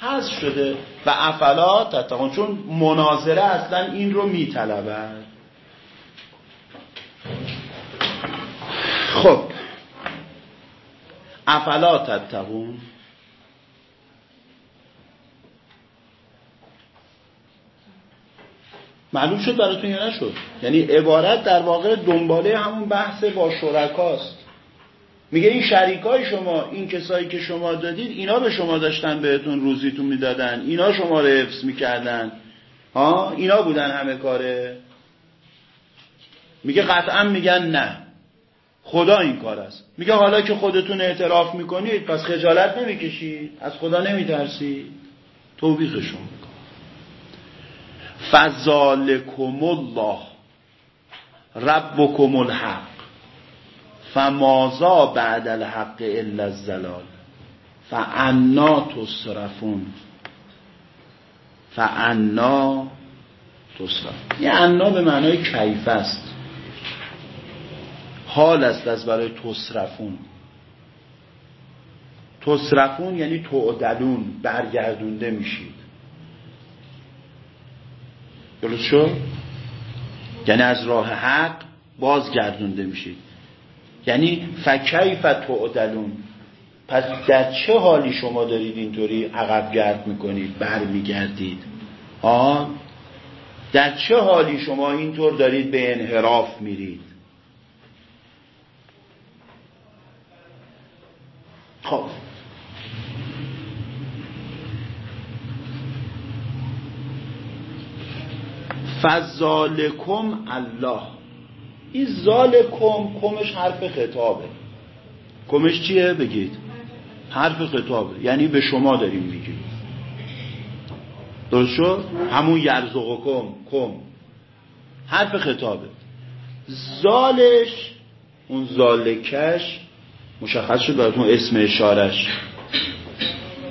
حذف شده. و افلا تتقون. چون مناظره اصلا این رو میطلبد خب. افلا تتقون. معلوم شد براتون یا نشد؟ یعنی عبارت در واقع دنباله همون بحث با شرکاست. میگه این شریکای شما این کسایی که شما دادید اینا به شما داشتن بهتون روزیتون می‌دادن. اینا شما رو حفظ می‌کردن. ها؟ اینا بودن همه کاره. میگه قطعا میگن نه. خدا این کار است. میگه حالا که خودتون اعتراف می‌کنید پس خجالت نمی‌کشید. از خدا نمیترسید توبیخشون میکن فذالکم الله ربکم الحق فمازا بعد الحق الا الزلال فانا تصرفون فانا تصرفون یه انا به معنای کیف است. حال است از برای تصرفون. تصرفون یعنی تعدلون برگردونده میشید. درست شد؟ یعنی از راه حق بازگردونده میشید. یعنی فکیف تعدلون پس در چه حالی شما دارید اینطوری عقب گرد می‌کنید بر میگردید آه؟ در چه حالی شما اینطور دارید به انحراف میرید؟ خب. فذالکم الله. این ذالکم کمش حرف خطابه. کمش چیه؟ بگید. حرف خطابه. یعنی به شما داریم میگیم. درست شد؟ همون یرزقکم کم. حرف خطابه. زالش اون زالکش مشخص شد براتون اسم اشارش.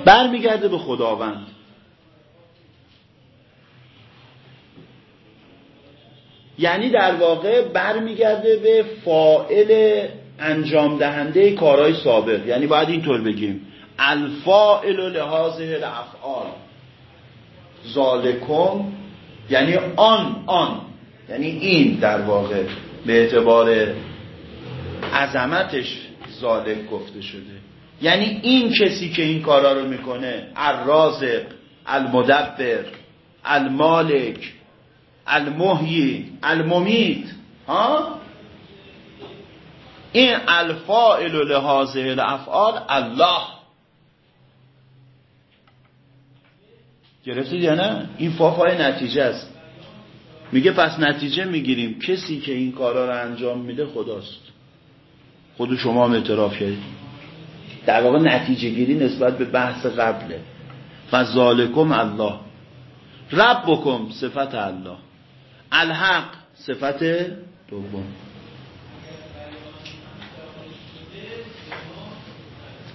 برمیگرده به خداوند. یعنی در واقع برمیگرده به فائل انجام دهنده کارهای سابق. یعنی باید اینطور بگیم. الفائل لحاظه الافعال. ذالکم یعنی آن آن. یعنی این در واقع. به اعتبار عظمتش. ذالک گفته شده. یعنی این کسی که این کارا رو می‌کنه الرازق المدبر المالک المحیی الممیت ها؟ این الفائل لحاظه الافعال الله. گرفتید یا نه؟ این فافای نتیجه است. میگه پس نتیجه می‌گیریم. کسی که این کارا رو انجام میده خداست. خود شما هم اعتراف کردید. در واقع نتیجه گیری نسبت به بحث قبله. فزالکم الله. رب بکم صفت الله. الحق صفت دوم.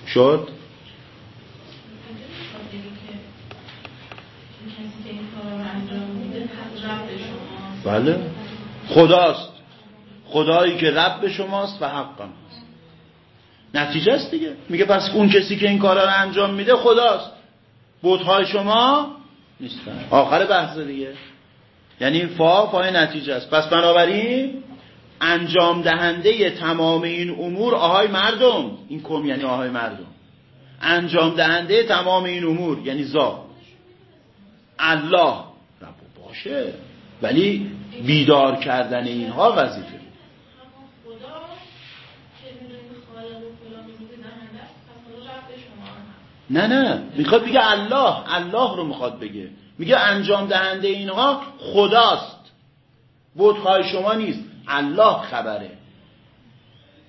شد؟ بله. خداست. خدایی که رب شماست و حقم. نتیجه است دیگه. میگه پس اون کسی که این کارا رو انجام میده خداست. بودهای شما نیستن. آخر بحث دیگه. یعنی فا فای نتیجه است. پس بنابراین انجام دهنده تمام این امور آهای مردم. این کم یعنی آهای مردم. انجام دهنده تمام این امور یعنی زا الله. رب باشه. ولی بیدار کردن اینها وظیفه همون خدا که می‌دونی خالق و فلان میگه دهنده است پس خدا رب شما هم هست نه نه. می‌خواد بگه الله. الله رو می‌خواد بگه. میگه انجام دهنده اینها خداست. بودهای شما نیست. الله خبره.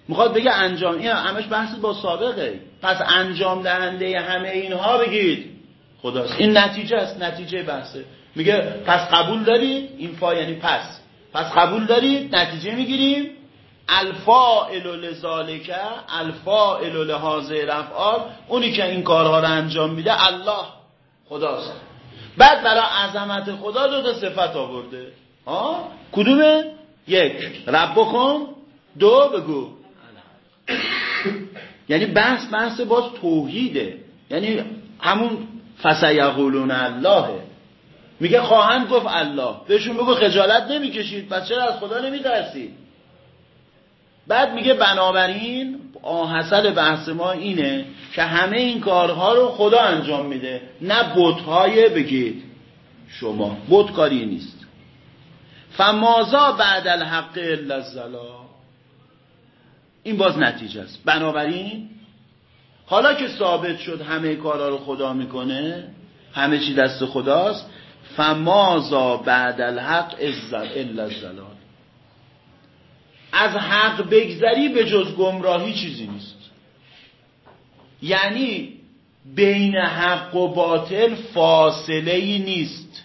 می‌خواد بگه انجام. این همش بحث با سابقه. پس انجام دهنده همه اینها بگید. خداست. این نتیجه است. نتیجه بحثه. میگه پس قبول دارید؟ این فا یعنی پس. پس قبول دارید؟ نتیجه می‌گیریم؟ الفاعل لذالک الفاعل لهذه رفعال اونی که این کارها رو انجام میده الله خداست. بعد برای عظمت خدا دو تا صفت آورده. ها؟ کدومه؟ یک. ربکم دو بگو. یعنی بحث بحث باز توحیده. یعنی همون فسیقولون اللهه. میگه خواهند گفت الله. بهشون بگو خجالت نمی‌کشید. پس چرا از خدا نمیترسید؟ بعد میگه بنابراین آحصل بحث ما اینه که همه این کارها رو خدا انجام میده. نه بتهای بگید شما. بت کاری نیست. فمازا بعد الحق الا الزلا؟ این باز نتیجه است. بنابراین حالا که ثابت شد همه کارا رو خدا می‌کنه همه چی دست خداست فمازا بعد الحق الا الزلال از حق بگذری به جز گمراهی چیزی نیست. یعنی بین حق و باطل فاصله ای نیست.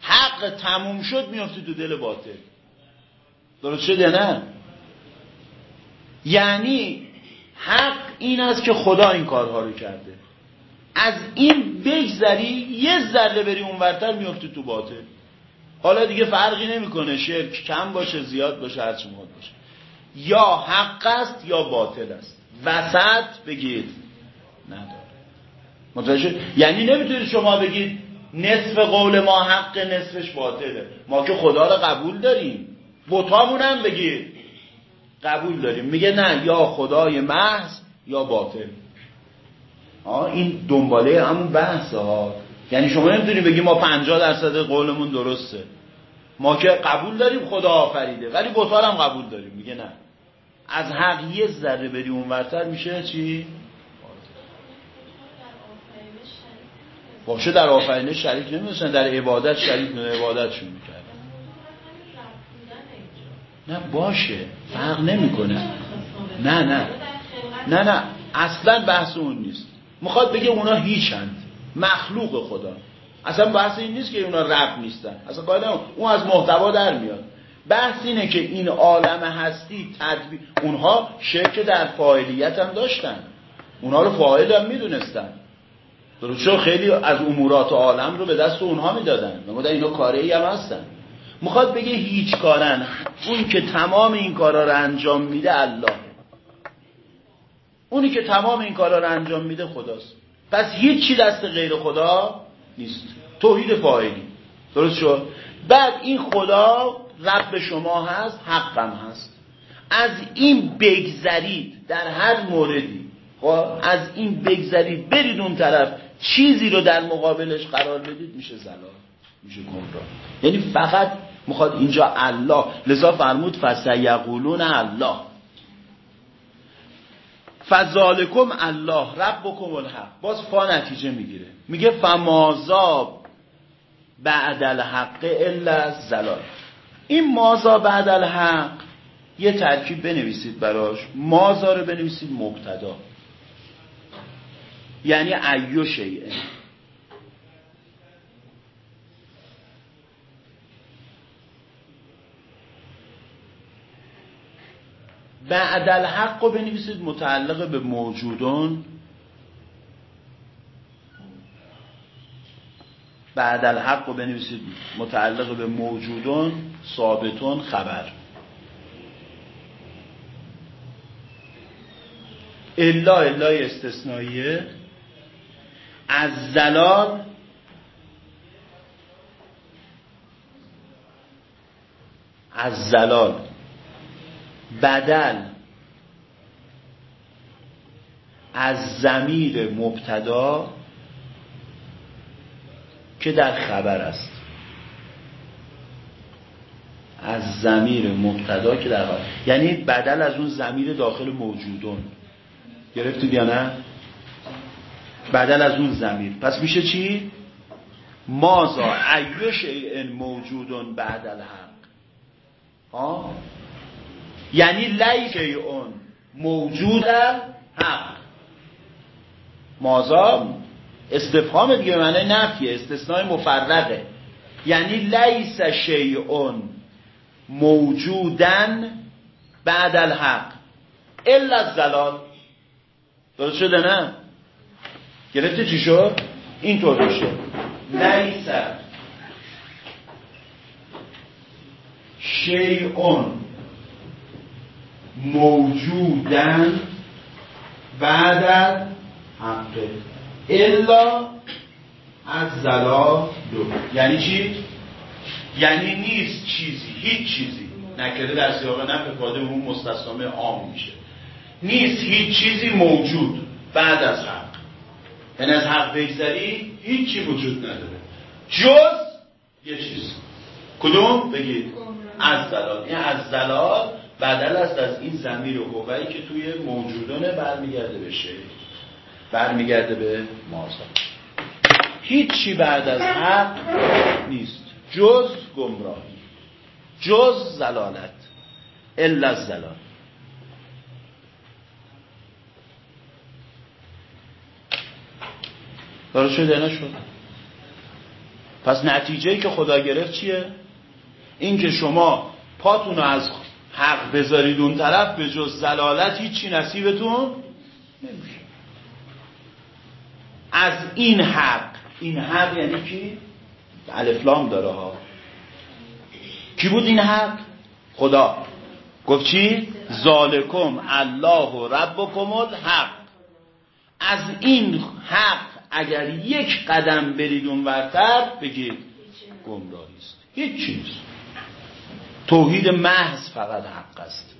حق تموم شد میافتی تو دل باطل. درست شد یا نه؟ یعنی حق این است که خدا این کارها رو کرده. از این بگذری یه ذره بری اونورتر میفتی تو باطل. حالا دیگه فرقی نمی‌کنه شرک کم باشه زیاد باشه هر چی باشه. یا حق است یا باطل است. وسط بگید نداره. متوجه؟ یعنی نمی‌تونید شما بگید نصف قول ما حق نصفش باطله. ما که خدا رو قبول داریم. بوتامون هم بگید قبول داریم. میگه نه یا خدای محض یا باطل. آه این دنباله همون بحثه ها. یعنی شما نمی‌تونی بگی ما 50 درصد قولمون درسته. ما که قبول داریم خدا آفریده ولی بوتال هم قبول داریم. میگه نه. از حق یه ذره بری اونورتر میشه چی؟ باشه در آفرینش شریک نمی‌دونستن در عبادت شریک نه عبادتشون می‌کردن. نه باشه. فرق نمی‌کنه. نه نه. نه نه. اصلا بحث اون نیست. می‌خواد بگه اونا هیچند. مخلوق خدا. اصلا بحث این نیست که اونا رب نیستن. اصلا باید اون از محتوا در میاد. بحث اینه که این عالم هستی تدبیر اونها شرک در فاعلیت هم داشتن. اونها رو فاعل هم می‌دونستن. درست خیلی از امورات عالم رو به دست اونها می‌دادن. می‌گفتن اینا کاره ای هم هستن. می‌خواد بگه هیچ کارن. اون که تمام این کارا رو انجام میده الله. اونی که تمام این کارا رو انجام میده خداست. پس هیچی دست غیر خدا نیست. توحید فاعلی. درست شد؟ بعد این خدا رب شما هست حقم هست. از این بگذرید در هر موردی. خب از این بگذرید برید اون طرف چیزی رو در مقابلش قرار بدید میشه زلال میشه گمراه یعنی فقط می‌خواد اینجا الله. لذا فرمود فسیقولون الله. فذالکم الله ربکم الحق. باز فا نتیجه می‌گیره. میگه فمازا بعد الحق الا زلال این مازا بعد الحق یه ترکیب بنویسید براش. مازا رو بنویسید مبتدا. یعنی ایو شیعه بعد الحق رو بنویسید متعلق به موجودون. بعد الحق رو بنویسید متعلق به موجودون ثابتون خبر. الا الا استثنائیه. از زلال از زلال. بدل از زمیر مبتدا که در خبر است. از زمیر مبتدا که در خبر. یعنی بدل از اون زمیر داخل موجودون. گرفتید یا نه؟ بدل از اون زمیر پس میشه چی؟ مازا ایو شیء موجودون بعد الحق. ها یعنی لی اون موجود حق. مازا استفهام دیگه معنی نفیه استثناء مفرقه. یعنی لیس شیء موجودن بعد الحق. الا الزلال درست شده نه؟ گرفته چی شد؟ اینطور میشه لیس شیء موجودن بعد حقه الا از زلا دو. یعنی چی؟ یعنی نیست چیزی هیچ چیزی. نکره در سیاق نفع فاده اون مستثنامه عام میشه. نیست هیچ چیزی موجود بعد از حق یعنی از حق بگذری هیچی وجود نداره. جز یه چیز. کدوم؟ بگید. از دلال این از دلال بدل است از این زمیر و که توی موجودانه برمیگرده بشه برمیگرده به مازا هیچی بعد از حق نیست. جز گمراهی. جز زلالت. الا زلال داره شده نشد؟ پس نتیجه که خدا گرفت چیه؟ این که شما پاتون از حق بذارید اون طرف به جز زلالت هیچی نصیبتون نمیشه از این حق این حق یعنی کی؟ الفلام داره ها کی بود این حق؟ خدا گفت چی؟ ذالکم الله و ربکم الحق از این حق اگر یک قدم برید اون ورتر بگید گمراهی است هیچ چیز توحید محض فقط حق است.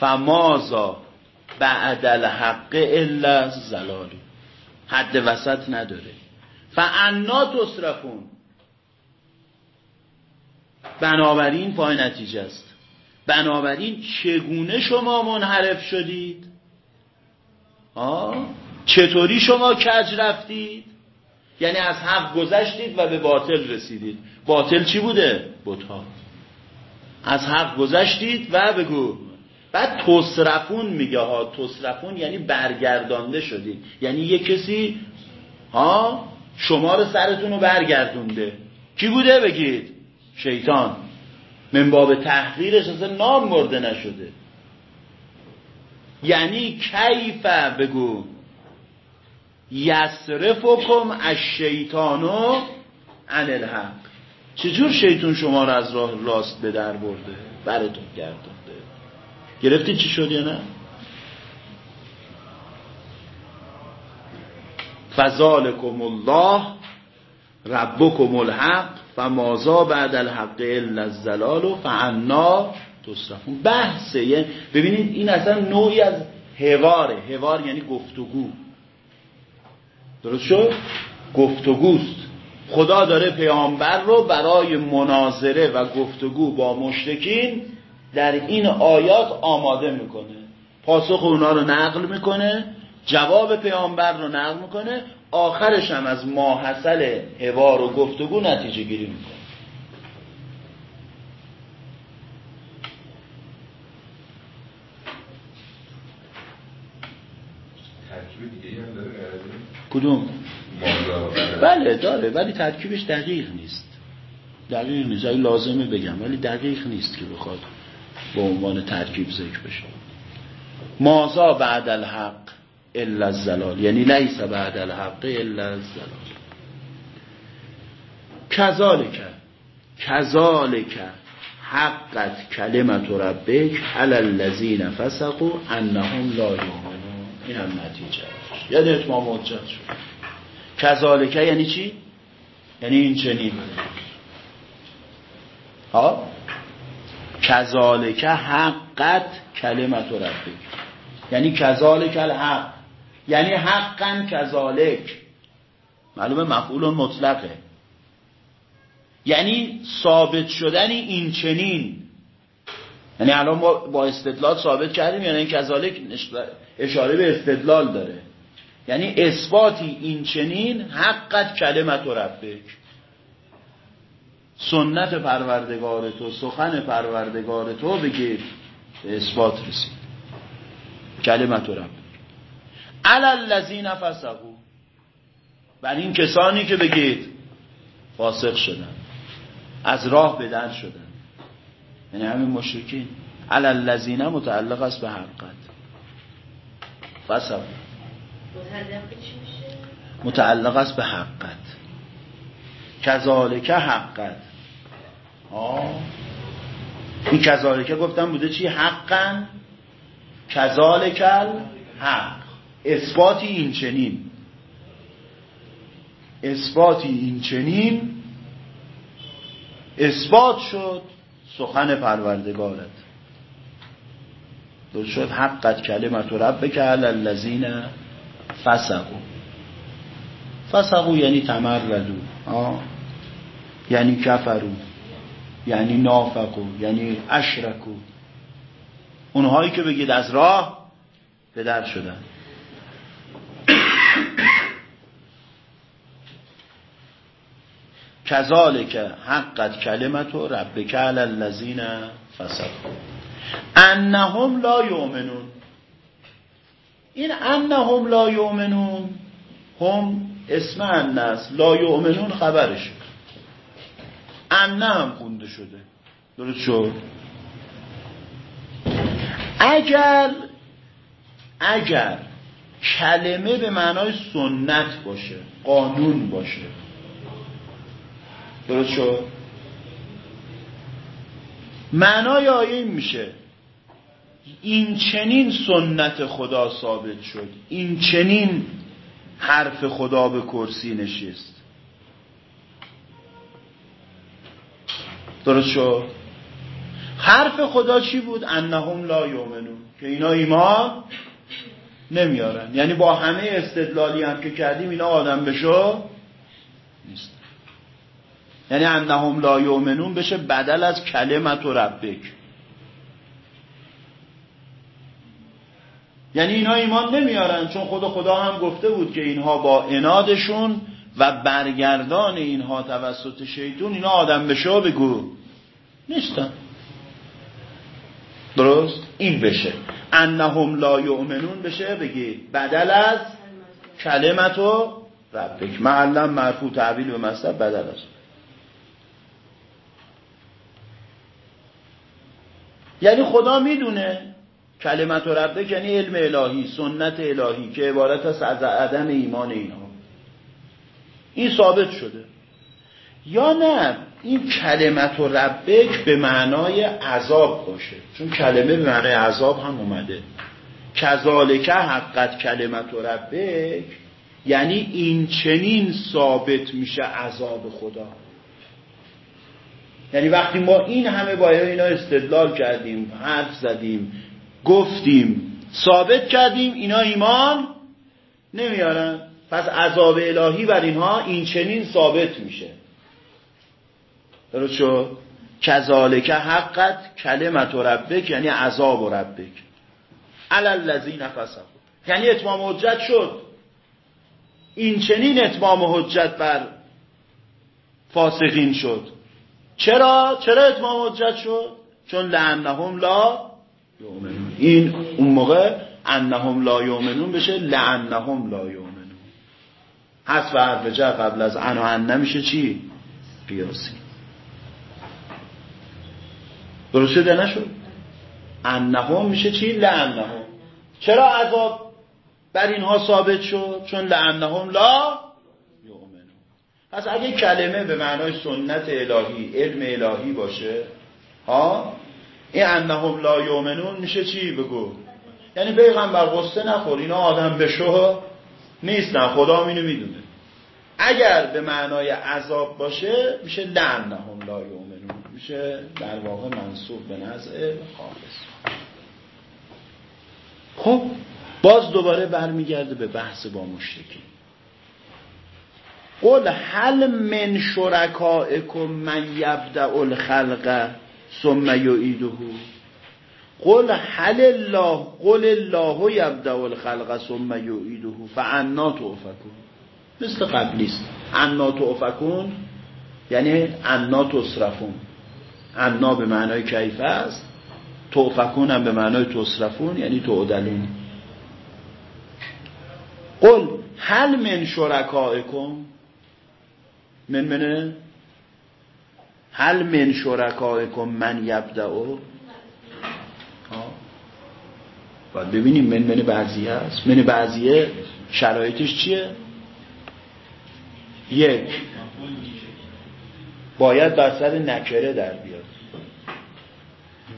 فمازا بعد الحق الا زلالی حد وسط نداره. فعنا تصرفون. بنابراین پای نتیجه است. بنابراین چگونه شما منحرف شدید؟ آه؟ چطوری شما کج رفتید؟ یعنی از حق گذشتید و به باطل رسیدید. باطل چی بوده؟ بوتا از حق گذشتید و بگو. بعد تصرفون میگه ها. تصرفون یعنی برگردانده شدید. یعنی یه کسی ها شما رو سرتون رو برگردونده. کی بوده بگید؟ شیطان. من باب تحقیرش اصلا نام مرده نشده. یعنی کیف بگو. یسرفکم از شیطانو عن الحق. چجور شیطان شما رو از راه راست به در برده؟ براتون گردونده گرفتی چی شد یا نه؟ فذالکم الله ربکم الحق فمازا بعد الحق الا الزلال و فعنا تصرفون بحثه ببینید این اصلا نوعی از هواره هوار یعنی گفتگو. درست شد؟ گفتگوست. خدا داره پیامبر رو برای مناظره و گفتگو با مشرکین در این آیات آماده می‌کنه. پاسخ اونا رو نقل می‌کنه جواب پیامبر رو نقل می‌کنه آخرش هم از ماحصل هوار و گفتگو نتیجه گیری می‌کنه. کدوم؟ بله داره ولی ترکیبش دقیق نیست. دقیق نیست. لازمه بگم ولی دقیق نیست که بخواد به عنوان ترکیب ذکر بشه. مازا بعد الحق الا الزلال؟ یعنی لیس بعد الحق الا الزلال. کذالک کذالک حقت کلمت ربک علی الذین فسقوا انهم لا یؤمنون. این هم نتیجه. یعنی اتمام حجت شد. کذالک یعنی چی؟ یعنی این چنین. ها کذالک حقت کلمت ربک. یعنی کذالک الحق. یعنی حقا کذالک. معلومه مفعول مطلقه. یعنی ثابت شدن این چنین. یعنی الان با استدلال ثابت کردیم یعنی این کذالک اشاره به استدلال داره. یعنی اثباتی این چنین حقت کلمت و ربک. سنت پروردگار تو سخن پروردگار تو بگیر به اثبات رسید کلمت و ربک. علل لذین فسقو بر این کسانی که بگید فاسق شدن. از راه بدن شدن. یعنی همین مشرکین. علل لذین متعلق است به حقت. فسقو متعلق است به حقت. کذالک حقت. آه. این گفتم بوده چی؟ حقا کذالک حق اثباتی این چنین. اثباتی این چنین. اثبات شد. سخن پروردگارت. درست شد. حقت کلمت ربک علی الذین فسقو. فسقو یعنی تمردو. یعنی کفرو یعنی نافقو یعنی اشرکو اونهایی که بگید از راه به در شدن. کذالک حقت کلمت و ربک علی فسقوا انهم لا یؤمنون. این انهم لا یؤمنون. هم اسم الناس لا یؤمنون خبرش انه هم خونده شده. درست شد؟ اگر اگر کلمه به معنای سنت باشه قانون باشه. درست شد؟ معنای آیه میشه. این چنین سنت خدا ثابت شد. این چنین حرف خدا به کرسی نشست. درست شد؟ حرف خدا چی بود؟ انهم لا یومنون که اینا ایمان نمیارن. یعنی با همه استدلالی هم که کردیم اینا آدم بشو نیست. یعنی انهم لا یؤمنون بشه بدل از کلمت و ربک. یعنی اینا ایمان نمیارن چون خود خدا هم گفته بود که اینها با انادشون و برگردان اینها توسط شیطون اینا آدم بشه بگو. نیستن. درست؟ این بشه. انهم لا یؤمنون بشه بگی بدل از کلمت و ربک. معلم مرفوع تعبیل به مصدر بدل است یعنی خدا می‌دونه کلمت و یعنی علم الهی سنت الهی که عبارت است از عدم ایمان اینها. این ثابت شده. یا نه این کلمت و ربک به معنای عذاب باشه. چون کلمه به معنای عذاب هم اومده. کذالک حقت کلمت و ربک یعنی این چنین ثابت میشه عذاب خدا. یعنی وقتی ما این همه باید اینا استدلال کردیم حرف زدیم گفتیم ثابت کردیم اینا ایمان نمیارن. پس عذاب الهی بر اینها این چنین ثابت میشه. درست شد؟ کذالک حقت کلمت و ربک یعنی عذاب و ربک. علل لذین فسقوا. یعنی اتمام حجت شد. این چنین اتمام حجت بر فاسقین شد. چرا؟ چرا اتمام حجت شد؟ چون لعنهم لا یؤمنون. این اون موقع انهم لا یؤمنون بشه لعنهم لا یؤمنون. حذف حرف جر قبل از ان و ان نمیشه چی؟ قیاسی. درست شده نشد؟ انهم میشه چی؟ لعنهم چرا عذاب بر اینها ثابت شد؟ چون لعنهم لا یؤمنون. پس اگه کلمه به معنای سنت الهی علم الهی باشه ها؟ این انهم لا یومنون میشه چی بگو؟ یعنی پیغمبر قصه نخور اینا آدم به شو نیستن خدا اینو می‌دونه. اگر به معنای عذاب باشه میشه لعنهم لا یومنون میشه در واقع منصوب به نزع خالص. خب باز دوباره برمیگرده به بحث با مشرکین. قل هل من شرکائکم من یبدع الخلق؟ ثم یعیده قل هل الله قل الله یبدع الخلق ثم یعیده فانا تؤفکون. مثل قبلیست انا تؤفکون یعنی انا تصرفون. انا به معنای کیف است. توفکون هم به معنای تصرفون یعنی تعدلون. قل هل من شرکائکم؟ من منه؟ هل من شرکائکم من یبدعو باید ببینیم من من بعضی هست. من بعضیه شرایطش چیه؟ یک باید بر سر نکره در بیاد.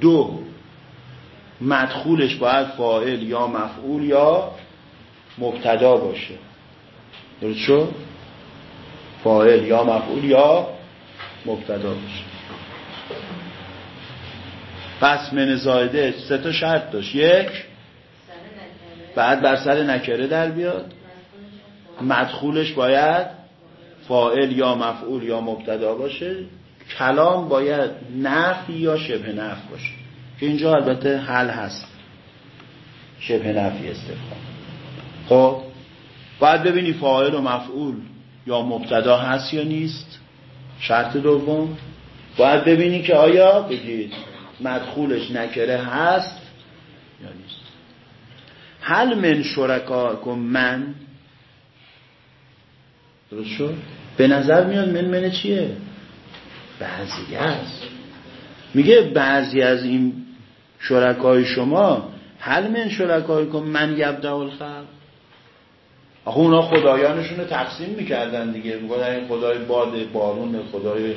دو مدخولش باید فاعل یا مفعول یا مبتدا باشه. درست شد؟ فاعل یا مفعول یا مبتدا باشه. پس من زایده سه تا شرط داشت. یک بعد بر سر نکره در بیاد. مدخولش باید فاعل یا مفعول یا مبتدا باشه. کلام باید نفی یا شبه نفی باشه. که اینجا البته حل هست. شبه نفی استفهام خب باید ببینی فاعل و مفعول یا مبتدا هست یا نیست. شرط دوم باید ببینی که آیا بگید مدخولش نکره هست یا نیست. هل من شرکاکم من؟ درست شد؟ به نظر میاد من من چیه؟ بعضی است میگه بعضی از این شرکای شما هل من شرکای کن من یبدع الخلق؟ آخه اونا خدایانشون رو تقسیم می‌کردن دیگه. میگن این خدای باد بارون خدای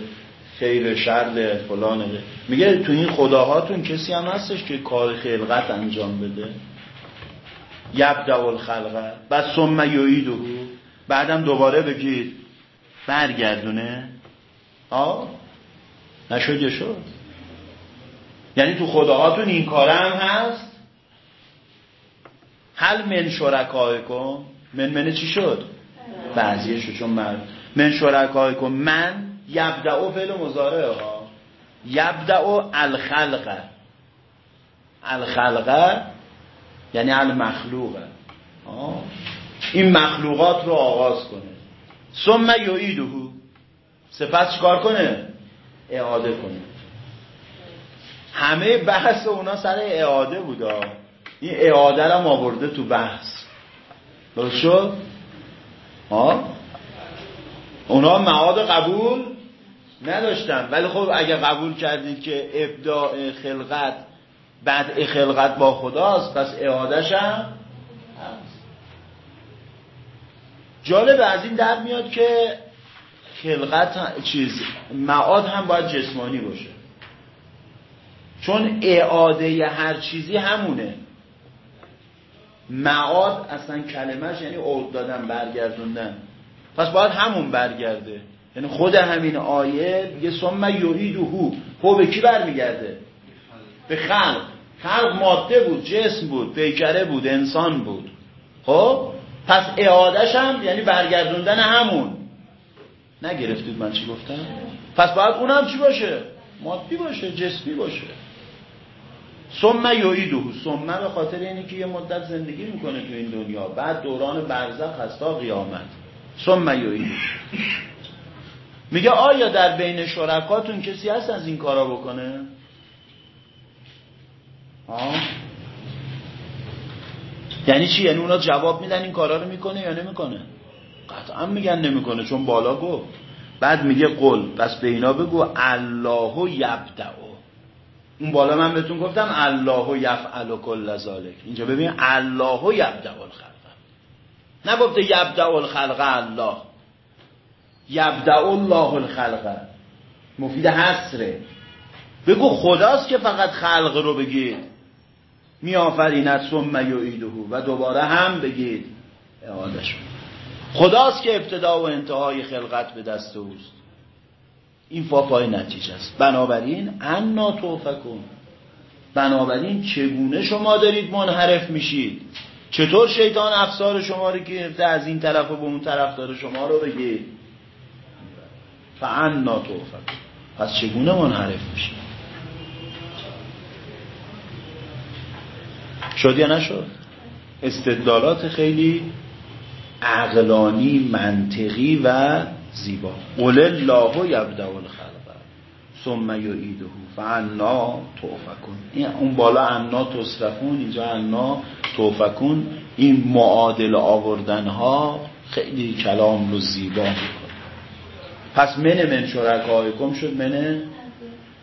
خیر شر فلان. میگه تو این خداهاتون کسی هم هستش که کار خلقت انجام بده. یبدع الخلق. بعد ثم یعیده. بعدم دوباره بگید برگردونه. آه نشد شد؟ یعنی تو خداهاتون این کاره هم هست؟ هل من شرکای کن من من چی شد؟ بعضیشو چون من من شرکای کن من یبدعو فعل مزاره ها یبدعو الخلقه الخلقه یعنی المخلوقه این مخلوقات رو آغاز کنه. ثم یعیده سپس چکار کنه؟ اعاده کنه. همه بحث اونا سر اعاده بوده این اعاده رو آورده تو بحث. درست شد؟ ها اونا معاد قبول نداشتن. ولی خب اگه قبول کردید که ابداع خلقت بعد خلقت با خداست پس اعادش هم جالب از این در میاد که خلقت چیز معاد هم باید جسمانی باشه. چون اعاده هر چیزی همونه. معاد اصلا کلمهش یعنی عود دادن برگردوندن. پس باید همون برگرده. یعنی خود همین آیه یه ثم یعیدهو هو به کی برمیگرده؟ به خلق. خلق ماده بود جسم بود پیکره بود انسان بود. خب؟ پس اعادش هم یعنی برگردوندن همون. نگرفتید من چی گفتم؟ پس باید اونم چی باشه؟ مادی باشه جسمی باشه. ثم یعیده ثم به خاطر اینی که یه مدت زندگی می‌کنه تو این دنیا. بعد دوران برزخ هست تا قیامت. ثم یعیده میگه آیا در بین شرکاتون کسی هست از این کارا بکنه؟ آه؟ یعنی چی؟ یعنی اونا جواب میدن این کارا رو می‌کنه یا نمی‌کنه؟ قطعا میگن نمی‌کنه چون بالا گفت. بعد میگه قل. پس به اینا بگو الله یبدعو اون بالا من بهتون گفتم الله یفعل کل ذالک اینجا ببین الله یبدع الخلق. نگفته یبدع الخلق الله. یبدع الله الخلق. مفید حسره بگو خداست که فقط خلق رو بگید. میآفریند ثم یعیده و دوباره هم بگید. اعادش خداست که ابتدا و انتهای خلقت به دست اوست. این فاپای نتیجه است. بنابراین انا توفکون. بنابراین چگونه شما دارید منحرف میشید؟ چطور شیطان افسار شما رو گرفته از این طرف و به اون طرف داره شما رو بگید فعنا توفکون. پس چگونه منحرف میشید؟ شد یا نشد؟ استدلالات خیلی عقلانی منطقی و زیبا. قل الله یبدع الخلق. ثم یعیده. فعنا توفکون. این اون بالا انا تصرفون اینجا انا توفکون. این معادل آوردن ها خیلی کلام رو زیبا می‌کنه. پس من من شرکایکم شد من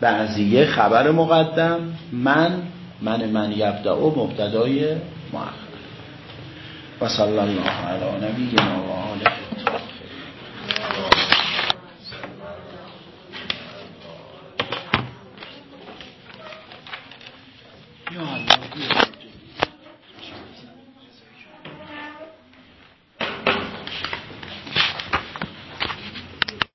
بعضیه خبر مقدم. من من من یبدع و مبتدای مؤخر. و صلی الله علی نبینا و آله